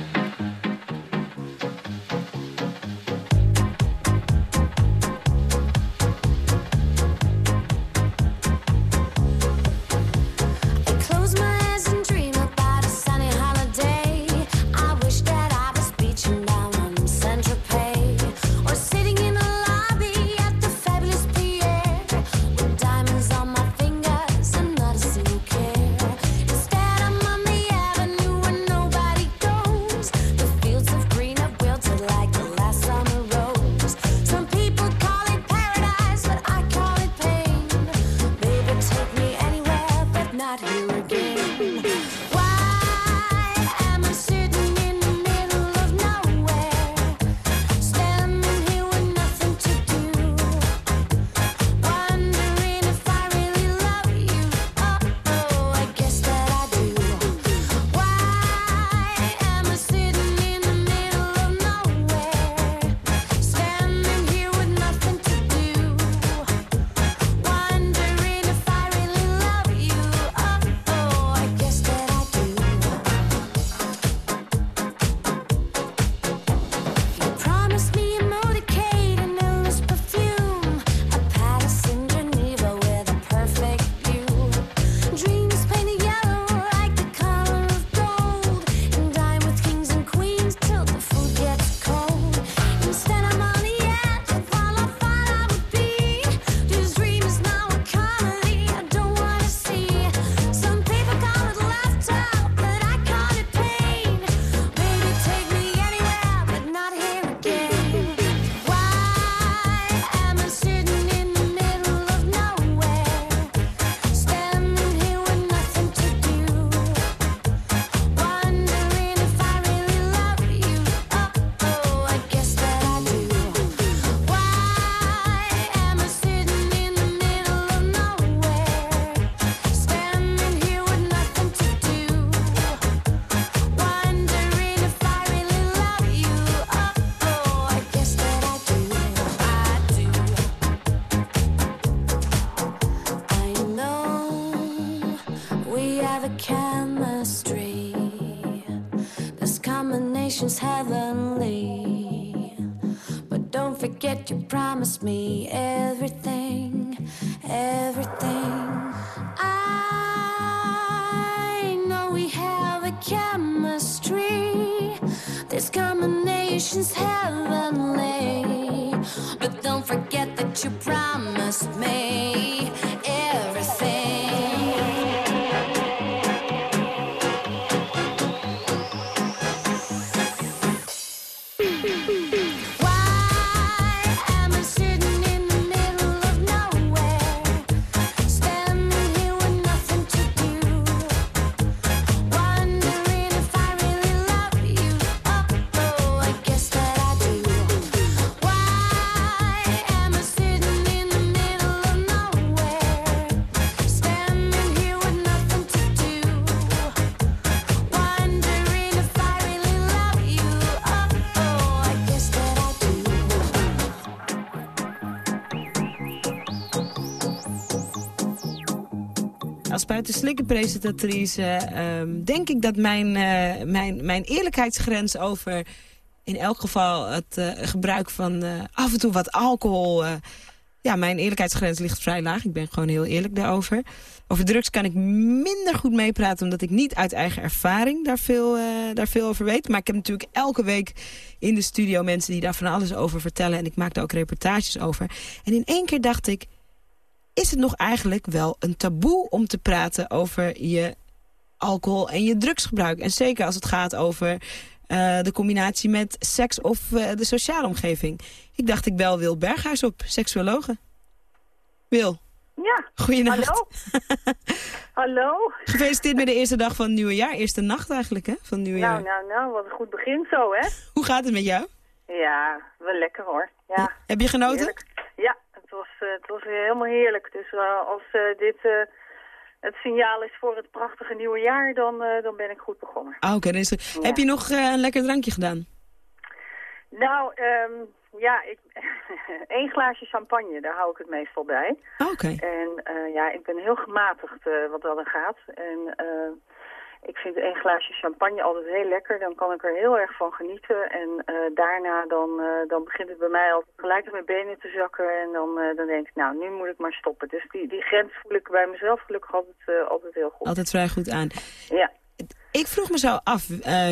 [SPEAKER 12] You promised me everything, everything. I know we have a chemistry. This combination's heavenly. But don't forget that you promised me
[SPEAKER 3] buitenslikken-presentatrice ehm, denk ik dat mijn, eh, mijn, mijn eerlijkheidsgrens over in elk geval het eh, gebruik van eh, af en toe wat alcohol... ja, mijn eerlijkheidsgrens ligt vrij laag. Ik ben gewoon heel eerlijk daarover. Over drugs kan ik minder goed meepraten... omdat ik niet uit eigen ervaring daar veel, daar veel over weet. Maar ik heb natuurlijk elke week in de studio mensen die daar van alles over vertellen. En ik maak daar ook reportages over. En in één keer dacht ik... is het nog eigenlijk wel een taboe om te praten over je alcohol en je drugsgebruik? En zeker als het gaat over eh, de combinatie met seks of eh, de sociale omgeving. Ik dacht, ik bel Wil Berghuis op, seksuologe. Wil,
[SPEAKER 13] Ja.
[SPEAKER 3] Goeienacht.
[SPEAKER 13] Hallo. Hallo.
[SPEAKER 3] gefeliciteerd met de eerste dag van het nieuwe jaar. Eerste nacht eigenlijk, hè, van het nieuwe jaar.
[SPEAKER 13] Nou, nou, nou, wat een goed begin zo, hè?
[SPEAKER 3] Hoe gaat het met jou?
[SPEAKER 13] Ja, wel lekker hoor. Ja.
[SPEAKER 3] Heb je genoten?
[SPEAKER 13] Heerlijk. Ja, het was, eh, het was helemaal heerlijk. Dus eh, als eh, dit het signaal is voor het prachtige nieuwe jaar, dan, dan ben ik goed begonnen.
[SPEAKER 3] Ah, oké. dan er- Heb je nog een lekker drankje gedaan?
[SPEAKER 13] Nou, ehm, ja, ik, één glaasje champagne, daar hou ik het meestal bij.
[SPEAKER 3] Ah, oké.
[SPEAKER 13] En ja, ik ben heel gematigd wat dat er gaat. En eh, ik vind één glaasje champagne altijd heel lekker. Dan kan ik er heel erg van genieten. En eh, daarna dan, eh, dan begint het bij mij altijd gelijk mijn benen te zakken. En dan, eh, dan denk ik, nou, nu moet ik maar stoppen. Dus die, die grens voel ik bij mezelf gelukkig altijd, altijd heel goed.
[SPEAKER 3] Altijd vrij goed aan.
[SPEAKER 13] Ja.
[SPEAKER 3] Ik vroeg me zo af,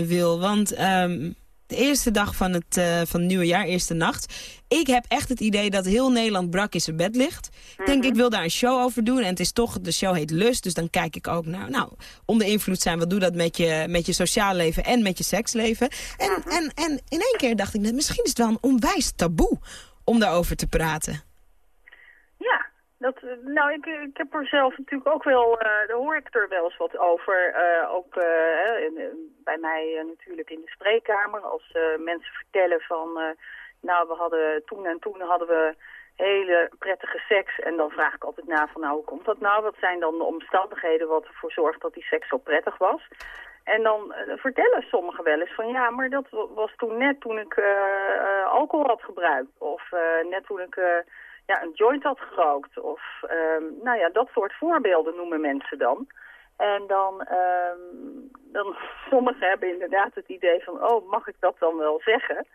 [SPEAKER 3] Wil, want ehm, de eerste dag van het, eh, van het nieuwe jaar, eerste nacht... ik heb echt het idee dat heel Nederland brak in zijn bed ligt. Ik denk, ik wil daar een show over doen. En het is toch, de show heet Lust, dus dan kijk ik ook naar... nou, onder invloed zijn, wat doe dat met je, met je sociaal leven en met je seksleven? En, en, en in één keer dacht ik, net, misschien is het wel een onwijs taboe om daarover te praten.
[SPEAKER 13] Ja, dat, nou, ik, ik heb er zelf natuurlijk ook wel, eh, daar hoor ik er wel eens wat over. eh, ook eh, in, bij mij natuurlijk in de spreekkamer, als mensen vertellen van, nou, we hadden toen en toen hadden we hele prettige seks. En dan vraag ik altijd na van, nou, hoe komt dat nou? Wat zijn dan de omstandigheden wat ervoor zorgt dat die seks zo prettig was? En dan vertellen sommigen wel eens van ja, maar dat wa- was toen net toen ik alcohol had gebruikt. Of net toen ik ja, een joint had gerookt. Of ehm, nou ja, dat soort voorbeelden noemen mensen dan. En dan, ehm, dan sommigen hebben inderdaad het idee van oh, mag ik dat dan wel zeggen?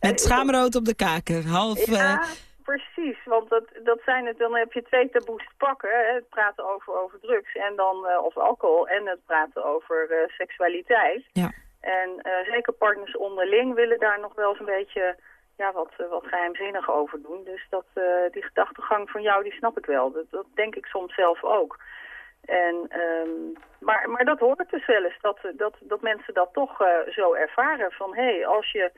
[SPEAKER 3] Met schaamrood op de kaken, half...
[SPEAKER 13] Ja,
[SPEAKER 3] eh,
[SPEAKER 13] precies. Want dat, dat zijn het, dan heb je twee taboes te pakken. Hè? Het praten over, over drugs en dan, eh, of alcohol en het praten over eh, seksualiteit.
[SPEAKER 3] Ja.
[SPEAKER 13] En eh, zeker partners onderling willen daar nog wel eens een beetje ja, wat, eh, wat geheimzinnig over doen. Dus dat, eh, die gedachtegang van jou, die snap ik wel. Dat, dat denk ik soms zelf ook. En, ehm, maar, maar dat hoort dus wel eens, dat, dat, dat mensen dat toch eh, zo ervaren. Van hé, hey, als je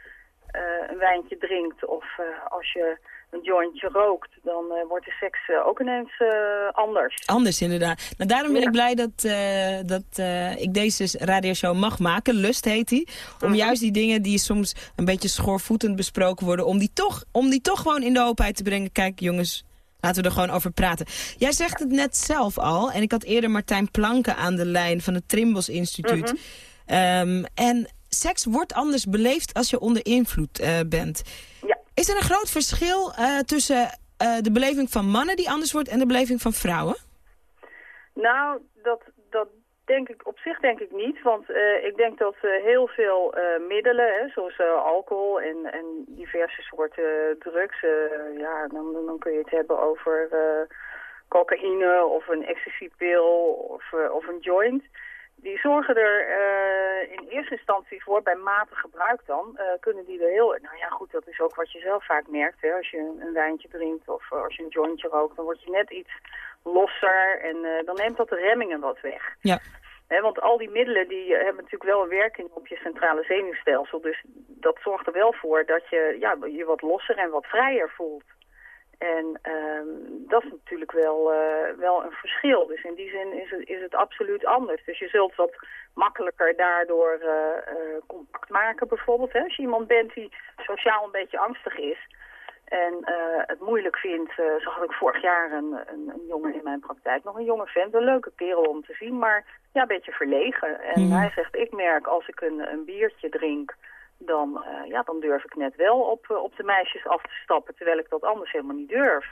[SPEAKER 13] een wijntje drinkt of eh, als je een jointje rookt, dan eh, wordt de seks eh, ook ineens eh, anders.
[SPEAKER 3] Anders inderdaad. Nou, daarom ben ik blij dat, eh, dat eh, ik deze radioshow mag maken. Lust heet die. Om juist die dingen die soms een beetje schoorvoetend besproken worden... om die toch, om die toch gewoon in de openheid te brengen. Kijk jongens, laten we er gewoon over praten. Jij zegt het net zelf al. En ik had eerder Martijn Planken aan de lijn van het Trimbos Instituut. Ehm, en seks wordt anders beleefd als je onder invloed eh, bent. Is er een groot verschil eh, tussen eh, de beleving van mannen die anders wordt... en de beleving van vrouwen?
[SPEAKER 13] Nou, dat, dat denk ik op zich denk ik niet. Want ik denk dat heel veel middelen, hè, zoals alcohol en, en diverse soorten drugs... ja, dan, dan kun je het hebben over cocaïne of een ecstasy-pil of, of een joint... die zorgen er eh, in eerste instantie voor, bij matig gebruik dan, eh, kunnen die er heel... Nou ja, goed, dat is ook wat je zelf vaak merkt. Hè? Als je een, een wijntje drinkt of eh, als je een jointje rookt, dan word je net iets losser en eh, dan neemt dat de remmingen wat weg.
[SPEAKER 3] Ja.
[SPEAKER 13] Hè, want al die middelen die hebben natuurlijk wel een werking op je centrale zenuwstelsel. Dus dat zorgt er wel voor dat je ja, je wat losser en wat vrijer voelt. En ehm, dat is natuurlijk wel, eh, wel een verschil. Dus in die zin is het, is het absoluut anders. Dus je zult wat makkelijker daardoor eh, contact maken bijvoorbeeld. Hè? Als je iemand bent die sociaal een beetje angstig is en het moeilijk vindt. zo had ik vorig jaar een, een, een jongen in mijn praktijk, nog een jonge vent, een leuke kerel om te zien, maar ja, een beetje verlegen. En
[SPEAKER 3] Mhm.
[SPEAKER 13] hij zegt, ik merk als ik een, een biertje drink, dan, eh, ja, dan durf ik net wel op, eh, op de meisjes af te stappen, terwijl ik dat anders helemaal niet durf.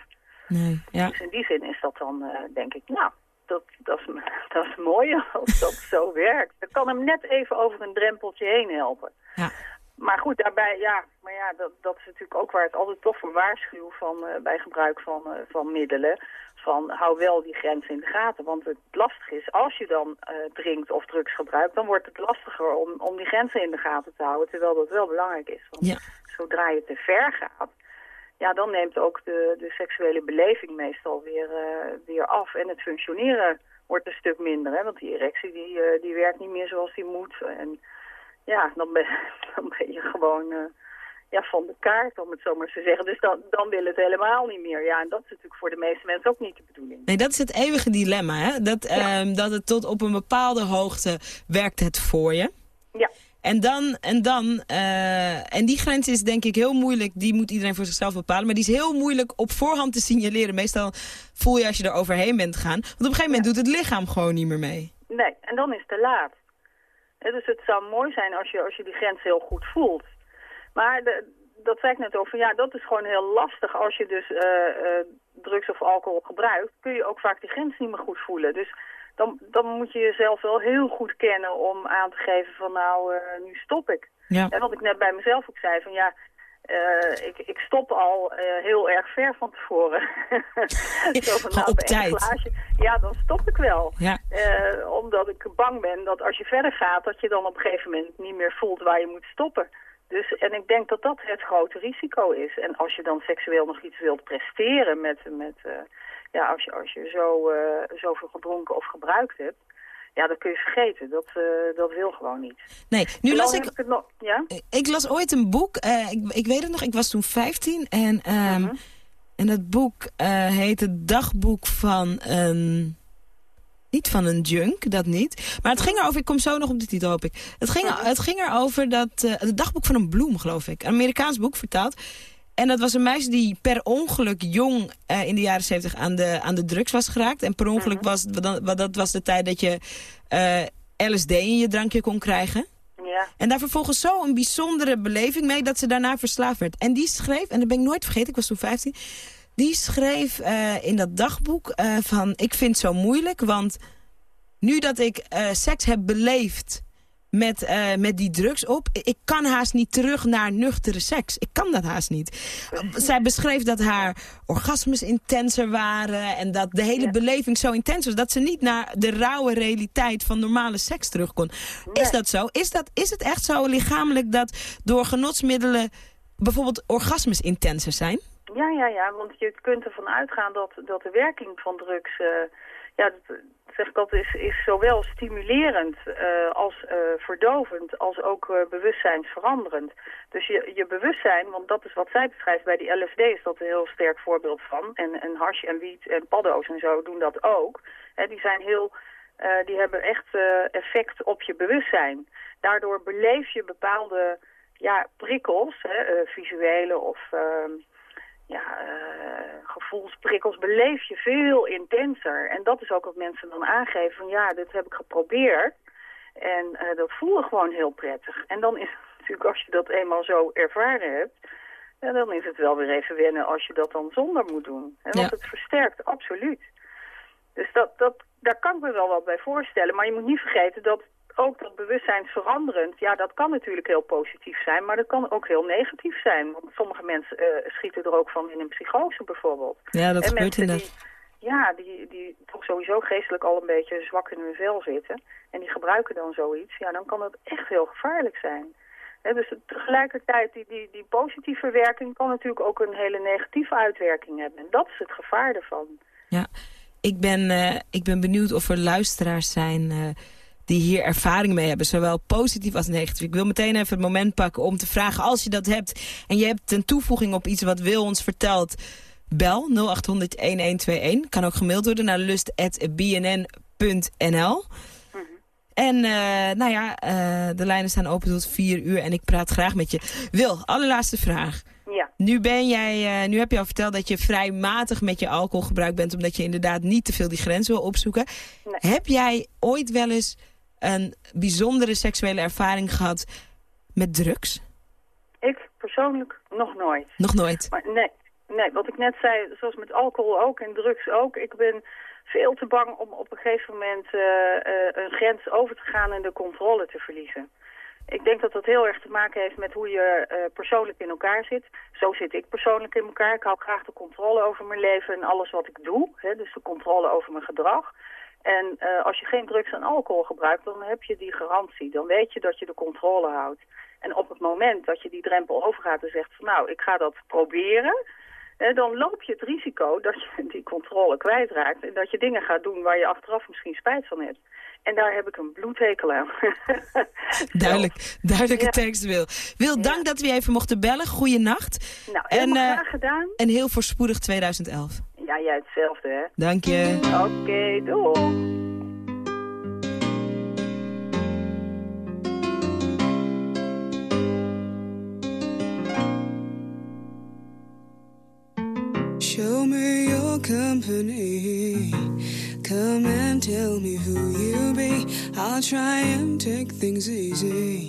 [SPEAKER 3] Nee, ja.
[SPEAKER 13] Dus in die zin is dat dan, eh, denk ik, nou, dat, dat, is, dat is mooi als dat zo werkt. Dat kan hem net even over een drempeltje heen helpen.
[SPEAKER 3] Ja.
[SPEAKER 13] Maar goed, daarbij, ja, maar ja, dat, dat is natuurlijk ook waar ik altijd toch voor waarschuw van, eh, bij gebruik van, van middelen. Van hou wel die grens in de gaten. Want het lastig is, als je dan eh, drinkt of drugs gebruikt, dan wordt het lastiger om, om die grenzen in de gaten te houden. Terwijl dat wel belangrijk is. Want
[SPEAKER 3] Ja.
[SPEAKER 13] zodra je te ver gaat, ja, dan neemt ook de, de seksuele beleving meestal weer, eh, weer af. En het functioneren wordt een stuk minder. Hè? Want die erectie die, eh, die werkt niet meer zoals die moet. En ja, dan ben, dan ben je gewoon ja, van de kaart, om het zo maar te zeggen. Dus dan, dan wil het helemaal niet meer. Ja, en dat is natuurlijk voor de meeste mensen ook niet de bedoeling.
[SPEAKER 3] Nee, dat is het eeuwige dilemma, hè? Dat, ehm, dat het tot op een bepaalde hoogte werkt het voor je.
[SPEAKER 13] Ja.
[SPEAKER 3] En dan, en dan, eh, en die grens is denk ik heel moeilijk, die moet iedereen voor zichzelf bepalen. Maar die is heel moeilijk op voorhand te signaleren. Meestal voel je als je er overheen bent gaan. Want op een gegeven moment doet het lichaam gewoon niet meer mee.
[SPEAKER 13] Nee, en dan is het te laat. Dus het zou mooi zijn als je, als je die grens heel goed voelt. Maar de, dat zei ik net over, ja, dat is gewoon heel lastig. Als je dus eh, eh, drugs of alcohol gebruikt, kun je ook vaak die grens niet meer goed voelen. Dus dan, dan moet je jezelf wel heel goed kennen om aan te geven van nou, eh, nu stop ik.
[SPEAKER 3] Ja.
[SPEAKER 13] En wat ik net bij mezelf ook zei, van ja, ik, ik stop al heel erg ver van tevoren. Zo van, nou,
[SPEAKER 3] op tijd.
[SPEAKER 13] glaasje, ja, dan stop ik wel.
[SPEAKER 3] Ja.
[SPEAKER 13] Omdat ik bang ben dat als je verder gaat, dat je dan op een gegeven moment niet meer voelt waar je moet stoppen. Dus, en ik denk dat dat het grote risico is. En als je dan seksueel nog iets wilt presteren met, met eh, ja, als je, als je zo, eh, zoveel gedronken of gebruikt hebt, ja, dat kun je vergeten. Dat, eh, dat wil gewoon niet.
[SPEAKER 3] Nee, nu las ik,
[SPEAKER 13] nog, ja?
[SPEAKER 3] ik las ooit een boek, ik, ik weet het nog, ik was toen 15 en, ehm,
[SPEAKER 13] Mhm.
[SPEAKER 3] en dat boek heet het dagboek van een... Niet van een junk, dat niet. Maar het ging erover, ik kom zo nog op de titel hoop ik. Het ging, het ging erover dat, eh, het dagboek van een bloem geloof ik. Een Amerikaans boek vertaald. En dat was een meisje die per ongeluk jong eh, in de jaren 70 aan de, aan de drugs was geraakt. En per ongeluk was, dat, dat was de tijd dat je eh, LSD in je drankje kon krijgen.
[SPEAKER 13] Ja.
[SPEAKER 3] En daar vervolgens zo een bijzondere beleving mee dat ze daarna verslaafd werd. En die schreef, en dat ben ik nooit vergeten, ik was toen 15. Die schreef eh, in dat dagboek eh, van ik vind het zo moeilijk, want nu dat ik eh, seks heb beleefd met, met die drugs op, ik kan haast niet terug naar nuchtere seks. Ik kan dat haast niet. Zij beschreef dat haar orgasmes intenser waren en dat de hele beleving zo intens was dat ze niet naar de rauwe realiteit van normale seks terug kon. Is dat zo? Is, dat, is het echt zo lichamelijk dat door genotsmiddelen bijvoorbeeld orgasmes intenser zijn?
[SPEAKER 13] Ja, ja, ja, want je kunt ervan uitgaan dat, dat de werking van drugs, eh, ja, dat, zeg ik altijd, is, is zowel stimulerend eh, als eh, verdovend, als ook bewustzijnsveranderend. Dus je, je bewustzijn, want dat is wat zij beschrijft bij die LSD, is dat een heel sterk voorbeeld van. En, en hash en wiet en paddo's en zo doen dat ook. Hè, die zijn heel, die hebben echt effect op je bewustzijn. Daardoor beleef je bepaalde ja, prikkels, hè, visuele of ehm, ja, eh, gevoelsprikkels, beleef je veel intenser. En dat is ook wat mensen dan aangeven van ja, dit heb ik geprobeerd. En eh, dat voelde gewoon heel prettig. En dan is het natuurlijk, als je dat eenmaal zo ervaren hebt, ja, dan is het wel weer even wennen als je dat dan zonder moet doen. En want
[SPEAKER 3] Ja.
[SPEAKER 13] het versterkt absoluut. Dus dat, dat, daar kan ik me wel wat bij voorstellen. Maar je moet niet vergeten dat ook dat bewustzijnsveranderend, ja, dat kan natuurlijk heel positief zijn, maar dat kan ook heel negatief zijn. Want sommige mensen eh, schieten er ook van in een psychose bijvoorbeeld.
[SPEAKER 3] Ja, dat
[SPEAKER 13] en
[SPEAKER 3] gebeurt inderdaad.
[SPEAKER 13] die ja, die, die toch sowieso geestelijk al een beetje zwak in hun vel zitten. En die gebruiken dan zoiets. Ja, dan kan dat echt heel gevaarlijk zijn. Dus tegelijkertijd, die, die, die positieve werking kan natuurlijk ook een hele negatieve uitwerking hebben. En dat is het gevaar ervan.
[SPEAKER 3] Ja, ik ben, eh, ik ben benieuwd of er luisteraars zijn eh, die hier ervaring mee hebben. Zowel positief als negatief. Ik wil meteen even het moment pakken om te vragen, als je dat hebt... en je hebt een toevoeging op iets wat Wil ons vertelt... bel 0800-1121. Kan ook gemaild worden naar lust.bnn.nl. En eh, nou ja, eh, de lijnen staan open tot vier uur en ik praat graag met je. Wil, allerlaatste vraag.
[SPEAKER 13] Ja.
[SPEAKER 3] Nu, ben jij, eh, nu heb je al verteld dat je vrij matig met je alcoholgebruik bent... omdat je inderdaad niet te veel die grens wil opzoeken. Heb jij ooit wel eens een bijzondere seksuele ervaring gehad met drugs?
[SPEAKER 13] Ik persoonlijk nog nooit.
[SPEAKER 3] Nog nooit?
[SPEAKER 13] Maar nee, nee, wat ik net zei, zoals met alcohol ook en drugs ook. Ik ben veel te bang om op een gegeven moment eh, eh, een grens over te gaan en de controle te verliezen. Ik denk dat dat heel erg te maken heeft met hoe je eh, persoonlijk in elkaar zit. Zo zit ik persoonlijk in elkaar. Ik hou graag de controle over mijn leven en alles wat ik doe. Hè, dus de controle over mijn gedrag. En eh, als je geen drugs en alcohol gebruikt, dan heb je die garantie. Dan weet je dat je de controle houdt. En op het moment dat je die drempel overgaat en zegt van nou, ik ga dat proberen... hè, dan loop je het risico dat je die controle kwijtraakt. En dat je dingen gaat doen waar je achteraf misschien spijt van hebt. En daar heb ik een bloedhekel aan.
[SPEAKER 3] Duidelijk, duidelijke tekst, Wil. Wil, dank dat we je even mochten bellen. Goeienacht.
[SPEAKER 13] Nou,
[SPEAKER 3] en,
[SPEAKER 13] graag gedaan.
[SPEAKER 3] En heel voorspoedig 2011.
[SPEAKER 13] Ja, jij hetzelfde, hè?
[SPEAKER 3] Dank je.
[SPEAKER 13] Oké, doei.
[SPEAKER 14] Show me your company. Come and tell me who you be. I'll try and take things easy.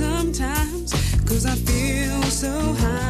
[SPEAKER 14] sometimes. Cause I feel so high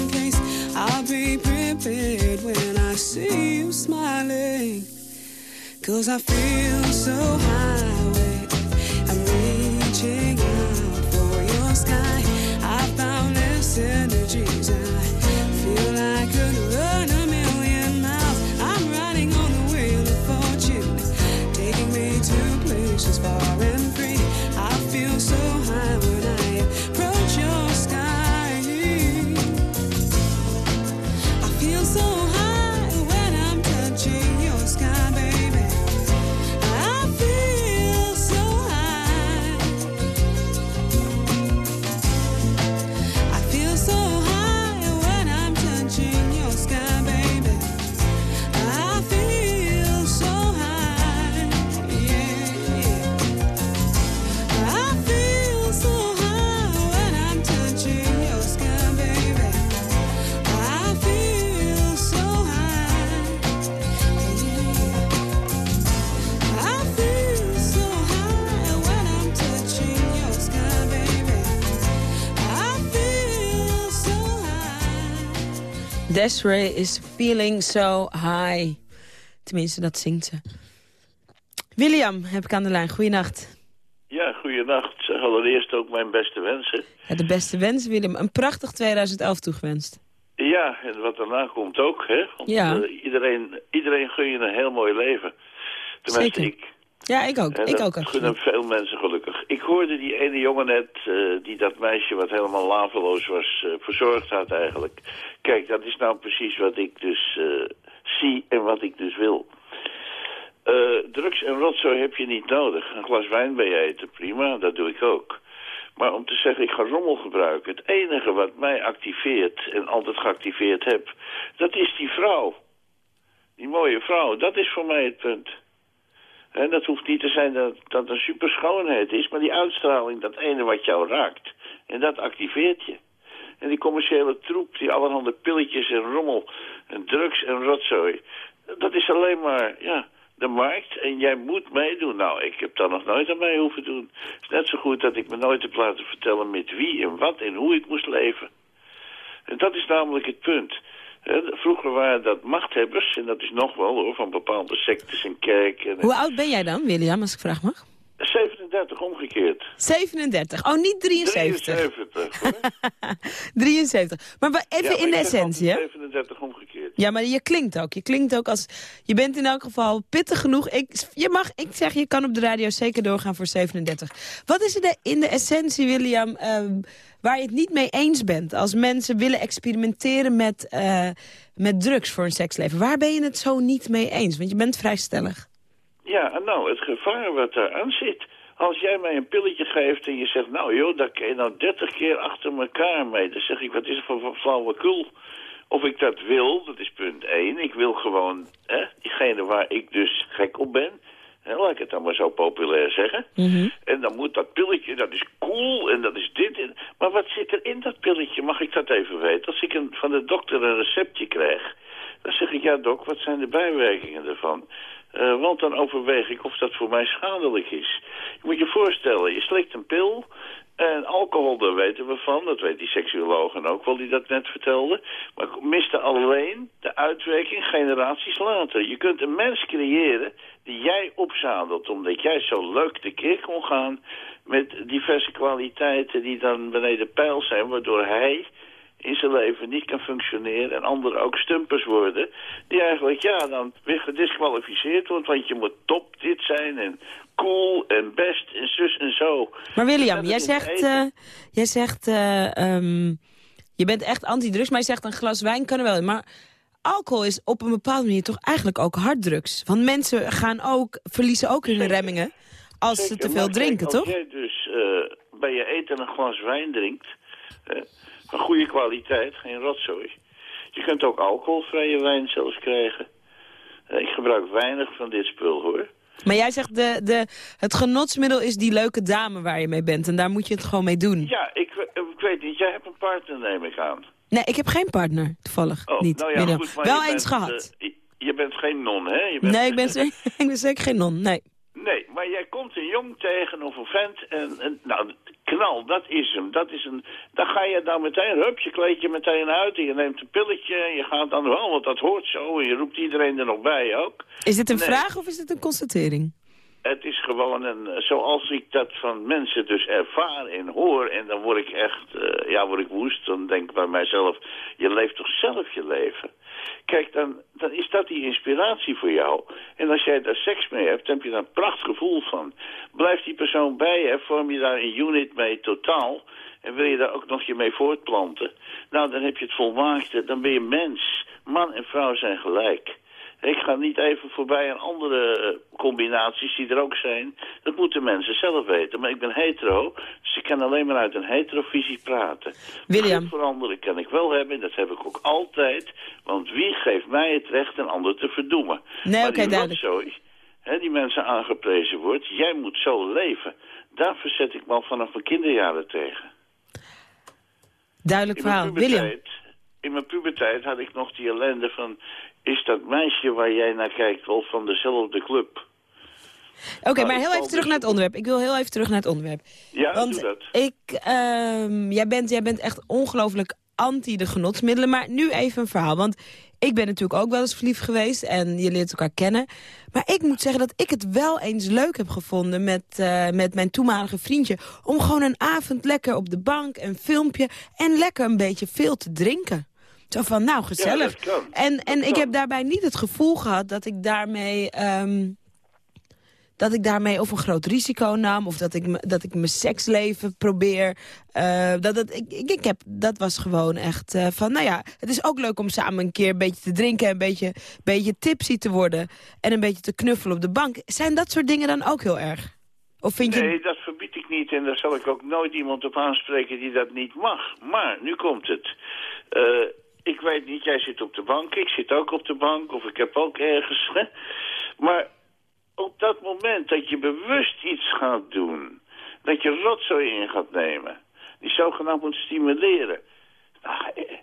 [SPEAKER 14] I'll be prepared when I see you smiling. Cause I feel so high, I'm reaching out
[SPEAKER 3] Desiree is feeling so high. Tenminste, dat zingt ze. William heb ik aan de lijn. Goeienacht.
[SPEAKER 15] Ja, goeienacht. Zeg allereerst ook mijn beste wensen.
[SPEAKER 3] Ja, de beste wens, Willem. Een prachtig 2011 toegewenst.
[SPEAKER 15] Ja, en wat daarna komt ook, hè. Want,
[SPEAKER 3] Ja.
[SPEAKER 15] eh, iedereen, iedereen gun je een heel mooi leven. Tenminste,
[SPEAKER 3] Zeker.
[SPEAKER 15] ik.
[SPEAKER 3] Ja, ik ook.
[SPEAKER 15] En
[SPEAKER 3] Ik ook. absoluut.
[SPEAKER 15] veel mensen gelukkig. Hoorde die ene jongen net, eh, die dat meisje wat helemaal laveloos was, eh, verzorgd had eigenlijk. Kijk, dat is nou precies wat ik dus eh, zie en wat ik dus wil. Drugs en rotzooi heb je niet nodig. Een glas wijn bij je eten, prima, dat doe ik ook. Maar om te zeggen, ik ga rommel gebruiken. Het enige wat mij activeert en altijd geactiveerd heb, dat is die vrouw. Die mooie vrouw, dat is voor mij het punt. En dat hoeft niet te zijn dat dat een super schoonheid is, maar die uitstraling, dat ene wat jou raakt. En dat activeert je. En die commerciële troep, die allerhande pilletjes en rommel en drugs en rotzooi, dat is alleen maar, ja, de markt en jij moet meedoen. Nou, ik heb daar nog nooit aan mee hoeven doen. Het is net zo goed dat ik me nooit heb laten vertellen met wie en wat en hoe ik moest leven. En dat is namelijk het punt. Vroeger waren dat machthebbers, en dat is nog wel hoor, van bepaalde sectes en kerken.
[SPEAKER 3] Hoe oud ben jij dan, William, als ik vraag mag?
[SPEAKER 15] 37 omgekeerd.
[SPEAKER 3] 37. Oh, niet 73.
[SPEAKER 15] 73. hoor.
[SPEAKER 3] 73. Maar even
[SPEAKER 15] Ja, maar
[SPEAKER 3] in de
[SPEAKER 15] zeg
[SPEAKER 3] essentie, hè?
[SPEAKER 15] altijd 37 omgekeerd.
[SPEAKER 3] Ja, maar je klinkt ook. Je klinkt ook als... Je bent in elk geval pittig genoeg. Ik, je mag, ik zeg, je kan op de radio zeker doorgaan voor 37. Wat is er de- in de essentie, William, ehm, waar je het niet mee eens bent? Als mensen willen experimenteren met, eh, met drugs voor een seksleven. Waar ben je het zo niet mee eens? Want je bent vrij stellig.
[SPEAKER 15] Ja, nou, het gevaar wat daar aan zit. Als jij mij een pilletje geeft en je zegt, nou joh, daar kun je nou 30 keer achter elkaar mee. Dan zeg ik, wat is er voor flauwekul? Of ik dat wil, dat is punt 1. Ik wil gewoon, hè, diegene waar ik dus gek op ben. Hè, laat ik het dan maar zo populair zeggen. En dan moet dat pilletje, dat is cool en dat is dit. En, maar wat zit er in dat pilletje? Mag ik dat even weten? Als ik een, van de dokter een receptje krijg, dan zeg ik, ja dok, wat zijn de bijwerkingen ervan? Eh, want dan overweeg ik of dat voor mij schadelijk is. Je moet je voorstellen, je slikt een pil... En alcohol, daar weten we van. Dat weet die seksuologen ook wel, die dat net vertelde. Maar miste alleen de uitwerking generaties later. Je kunt een mens creëren die jij opzadelt... omdat jij zo leuk tekeer kon gaan... met diverse kwaliteiten die dan beneden pijl zijn... waardoor hij in zijn leven niet kan functioneren... en anderen ook stumpers worden... die eigenlijk, ja, dan weer gedisqualificeerd wordt... want je moet top dit zijn en cool en best en zus en zo.
[SPEAKER 3] Maar William,
[SPEAKER 15] Dat
[SPEAKER 3] jij zegt,
[SPEAKER 15] eten.
[SPEAKER 3] eh, jij zegt eh, ehm, je bent echt anti-drugs, maar je zegt een glas wijn kan er wel in. Maar alcohol is op een bepaalde manier toch eigenlijk ook harddrugs. Want mensen gaan ook, verliezen ook hun remmingen als ze te veel
[SPEAKER 15] kijk,
[SPEAKER 3] drinken,
[SPEAKER 15] als
[SPEAKER 3] toch?
[SPEAKER 15] jij dus eh, bij je eten een glas wijn drinkt... eh, van goede kwaliteit, geen rotzooi... je kunt ook alcoholvrije wijn zelfs krijgen. Eh, ik gebruik weinig van dit spul, hoor.
[SPEAKER 3] Maar jij zegt, de, de, het genotsmiddel is die leuke dame waar je mee bent. En daar moet je het gewoon mee doen.
[SPEAKER 15] Ja, ik, we- ik weet niet, jij hebt een partner, neem ik aan.
[SPEAKER 3] Nee, ik heb geen partner, toevallig.
[SPEAKER 15] Oh,
[SPEAKER 3] niet,
[SPEAKER 15] nou ja, goed,
[SPEAKER 3] Wel eens
[SPEAKER 15] bent,
[SPEAKER 3] gehad.
[SPEAKER 15] eh, je, bent geen non, hè? Je bent,
[SPEAKER 3] nee, ik ben, zeker, ik ben zeker geen non, nee.
[SPEAKER 15] Nee, maar jij komt een jong tegen of een vent en, en nou, knal, dat is hem. Dat is een, dan ga je dan meteen, hup, je kleed je meteen uit en je neemt een pilletje en je gaat dan wel, want dat hoort zo en je roept iedereen er nog bij ook.
[SPEAKER 3] Is dit een
[SPEAKER 15] Nee.
[SPEAKER 3] vraag of is dit een constatering?
[SPEAKER 15] Het is gewoon een, zoals ik dat van mensen dus ervaar en hoor en dan word ik echt, eh, ja, word ik woest. Dan denk ik bij mijzelf, je leeft toch zelf je leven? Kijk, dan, dan is dat die inspiratie voor jou. En als jij daar seks mee hebt, dan heb je daar een prachtig gevoel van. Blijft die persoon bij je, vorm je daar een unit mee totaal... en wil je daar ook nog je mee voortplanten... nou, dan heb je het volmaakte, dan ben je mens. Man en vrouw zijn gelijk. Ik ga niet even voorbij aan andere eh, combinaties die er ook zijn. Dat moeten mensen zelf weten. Maar ik ben hetero, dus ik kan alleen maar uit een heterovisie praten.
[SPEAKER 3] William.
[SPEAKER 15] Voor anderen kan ik wel hebben, en dat heb ik ook altijd. Want wie geeft mij het recht een ander te verdoemen?
[SPEAKER 3] Nee, oké,
[SPEAKER 15] die
[SPEAKER 3] duidelijk.
[SPEAKER 15] rotzooi, hè, die mensen aangeprezen wordt, jij moet zo leven. Daar verzet ik me al vanaf mijn kinderjaren tegen.
[SPEAKER 3] Duidelijk verhaal. William.
[SPEAKER 15] in mijn puberteit had ik nog die ellende van... is dat meisje waar jij naar kijkt wel van dezelfde club?
[SPEAKER 3] Oké,
[SPEAKER 15] Nou,
[SPEAKER 3] maar
[SPEAKER 15] ik
[SPEAKER 3] heel even terug
[SPEAKER 15] dus-
[SPEAKER 3] naar het onderwerp. Ik wil heel even terug naar het onderwerp.
[SPEAKER 15] Ja,
[SPEAKER 3] Want
[SPEAKER 15] doe dat.
[SPEAKER 3] ik, ehm, jij, bent, jij bent echt ongelooflijk anti de genotsmiddelen. Maar nu even een verhaal. Want ik ben natuurlijk ook wel eens verliefd geweest. En je leert elkaar kennen. Maar ik moet zeggen dat ik het wel eens leuk heb gevonden met, eh, met mijn toenmalige vriendje. Om gewoon een avond lekker op de bank, een filmpje. En lekker een beetje veel te drinken. Zo van, nou, gezellig. En, en ik heb daarbij niet het gevoel gehad dat ik daarmee... ehm, dat ik daarmee of een groot risico nam... of dat ik, dat ik mijn seksleven probeer. eh, dat, dat, ik, ik, heb, dat was gewoon echt eh, van... nou ja, het is ook leuk om samen een keer een beetje te drinken... en een beetje, beetje tipsy te worden... en een beetje te knuffelen op de bank. Zijn dat soort dingen dan ook heel erg? Of vind je...
[SPEAKER 15] Nee, dat verbied ik niet en daar zal ik ook nooit iemand op aanspreken die dat niet mag. Maar, nu komt het. Eh, ik weet niet, jij zit op de bank, ik zit ook op de bank, of ik heb ook ergens... Maar op dat moment dat je bewust iets gaat doen, dat je rotzooi in gaat nemen, die zogenaamd moet stimuleren. Nou, eh,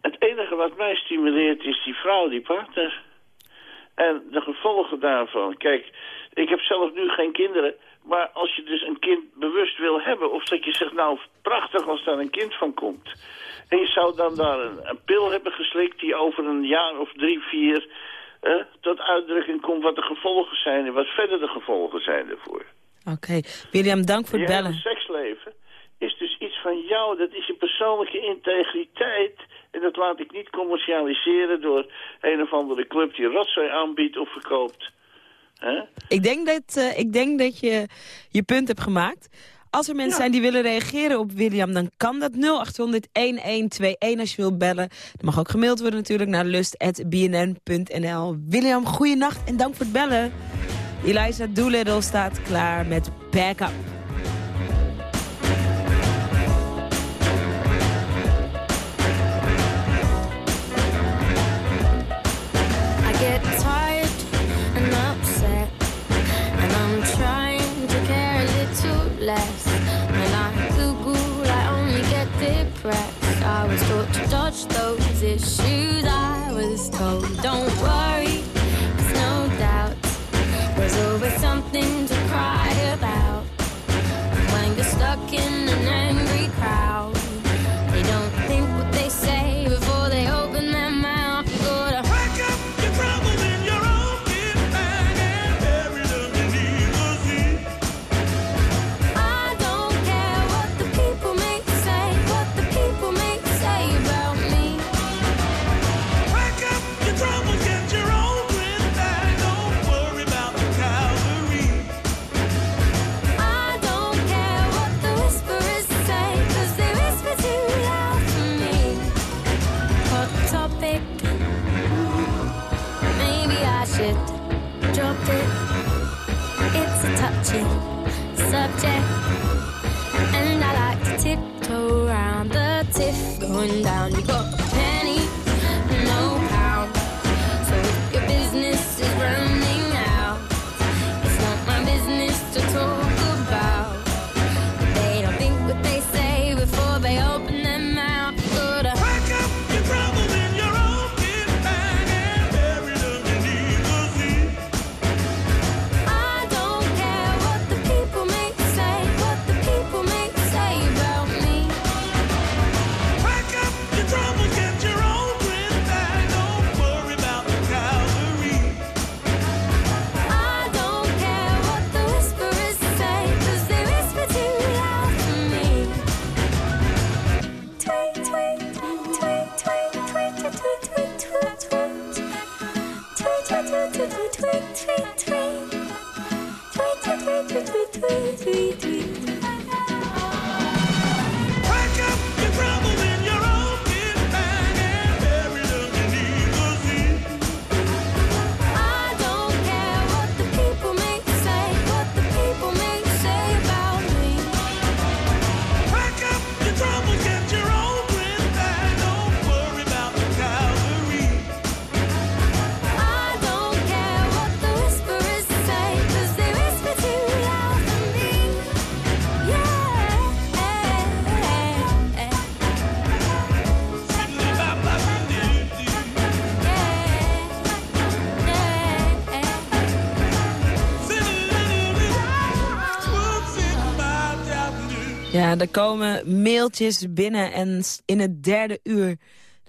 [SPEAKER 15] het enige wat mij stimuleert is die vrouw, die partner. En de gevolgen daarvan. Kijk, ik heb zelf nu geen kinderen. Maar als je dus een kind bewust wil hebben... of dat je zegt, nou, prachtig als daar een kind van komt... en je zou dan daar een, een pil hebben geslikt... die over een jaar of drie, vier... eh, tot uitdrukking komt wat de gevolgen zijn... en wat verder de gevolgen zijn ervoor.
[SPEAKER 3] Oké, William, dank voor het
[SPEAKER 15] je
[SPEAKER 3] bellen.
[SPEAKER 15] hele seksleven is dus iets van jou. Dat is je persoonlijke integriteit. En dat laat ik niet commercialiseren door een of andere club die rotzooi aanbiedt of verkoopt.
[SPEAKER 3] Ik denk dat, eh, ik denk dat je je punt hebt gemaakt. Als er mensen zijn die willen reageren op William, dan kan dat 0800-1121 als je wilt bellen. Dat mag ook gemaild worden natuurlijk naar lust.bnn.nl. William, goeienacht en dank voor het bellen. Eliza Doolittle staat klaar met Back Up.
[SPEAKER 12] Going down.
[SPEAKER 3] Er komen mailtjes binnen en in het derde uur...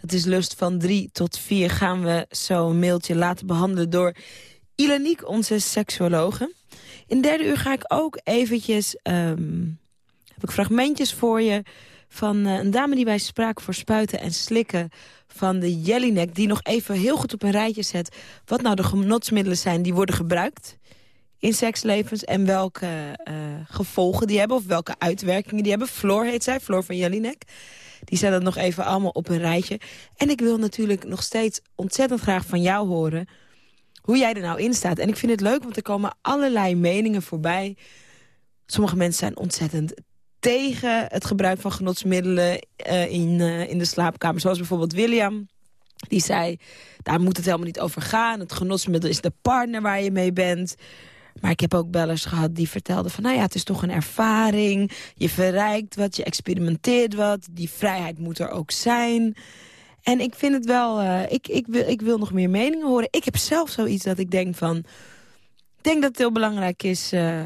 [SPEAKER 3] dat is lust van drie tot vier... gaan we zo'n mailtje laten behandelen door Ilaniek, onze seksuologe. In het derde uur ga ik ook eventjes... ehm, heb ik fragmentjes voor je van eh, een dame die wij spraken voor spuiten en slikken van de Jellinek... die nog even heel goed op een rijtje zet... wat nou de genotsmiddelen zijn die worden gebruikt in sekslevens... en welke eh, gevolgen die hebben of welke uitwerkingen die hebben. Floor heet zij, Floor van Jellinek. Die zet dat nog even allemaal op een rijtje. En ik wil natuurlijk nog steeds ontzettend graag van jou horen... hoe jij er nou in staat. En ik vind het leuk, want er komen allerlei meningen voorbij. Sommige mensen zijn ontzettend tegen het gebruik van genotsmiddelen eh, in, eh, in de slaapkamer. Zoals bijvoorbeeld William. Die zei, daar moet het helemaal niet over gaan. Het genotsmiddel is de partner waar je mee bent. Maar ik heb ook bellers gehad die vertelden van... nou ja, het is toch een ervaring. Je verrijkt wat, je experimenteert wat. Die vrijheid moet er ook zijn. En ik vind het wel... eh, ik, ik, wil, ik wil nog meer meningen horen. Ik heb zelf zoiets dat ik denk van... Ik denk dat het heel belangrijk is... eh,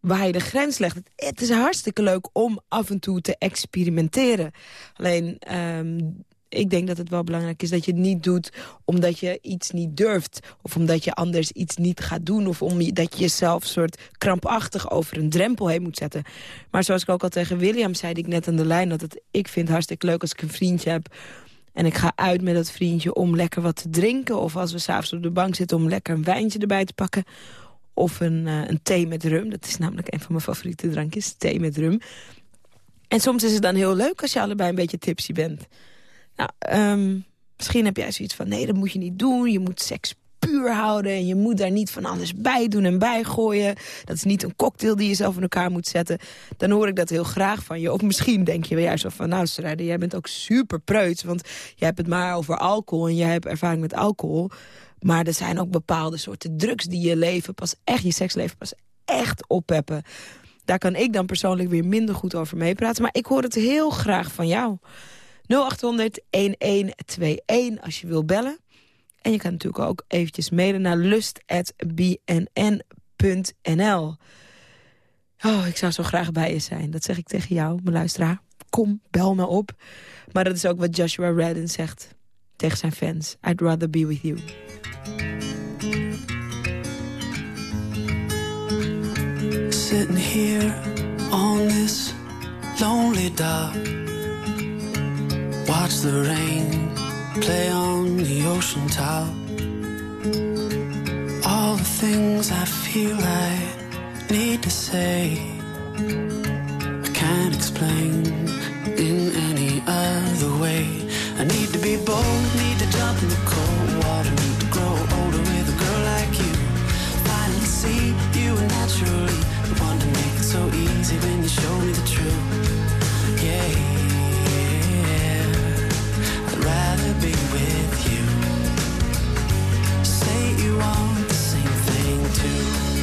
[SPEAKER 3] waar je de grens legt. Het, is hartstikke leuk om af en toe te experimenteren. Alleen, ehm, ik denk dat het wel belangrijk is dat je het niet doet... omdat je iets niet durft. Of omdat je anders iets niet gaat doen. Of omdat je jezelf soort krampachtig over een drempel heen moet zetten. Maar zoals ik ook al tegen William zei, die ik net aan de lijn... dat het, ik vind het hartstikke leuk als ik een vriendje heb... En ik ga uit met dat vriendje om lekker wat te drinken. Of als we s'avonds op de bank zitten om lekker een wijntje erbij te pakken. Of een, eh, een thee met rum. Dat is namelijk een van mijn favoriete drankjes. Thee met rum. En soms is het dan heel leuk als je allebei een beetje tipsy bent. Nou, ehm, misschien heb jij zoiets van... nee, dat moet je niet doen. Je moet seks puur houden. En je moet daar niet van alles bij doen en bijgooien. Dat is niet een cocktail die je zelf in elkaar moet zetten. Dan hoor ik dat heel graag van je. Of misschien denk je wel juist van... nou, Strijder, jij bent ook super preuts. Want jij hebt het maar over alcohol. En jij hebt ervaring met alcohol. Maar er zijn ook bepaalde soorten drugs die je leven pas echt, je seksleven pas echt oppeppen. Daar kan ik dan persoonlijk weer minder goed over meepraten. Maar ik hoor het heel graag van jou. 0800 1121 als je wil bellen. En je kan natuurlijk ook eventjes mailen naar lust.bnn.nl. Oh, ik zou zo graag bij je zijn. Dat zeg ik tegen jou, mijn luisteraar. Kom, bel me op. Maar dat is ook wat Joshua Redden zegt tegen zijn fans. I'd rather be with you.
[SPEAKER 4] Sitting here on this lonely dock. Watch the rain play on the ocean top. All the things I feel I need to say. I can't explain in any other way. I need to be bold, need to jump in the cold water, need to grow older with a girl like you. Finally see you naturally. The to make it so easy when you show me the truth. Yeah, you want the same thing too.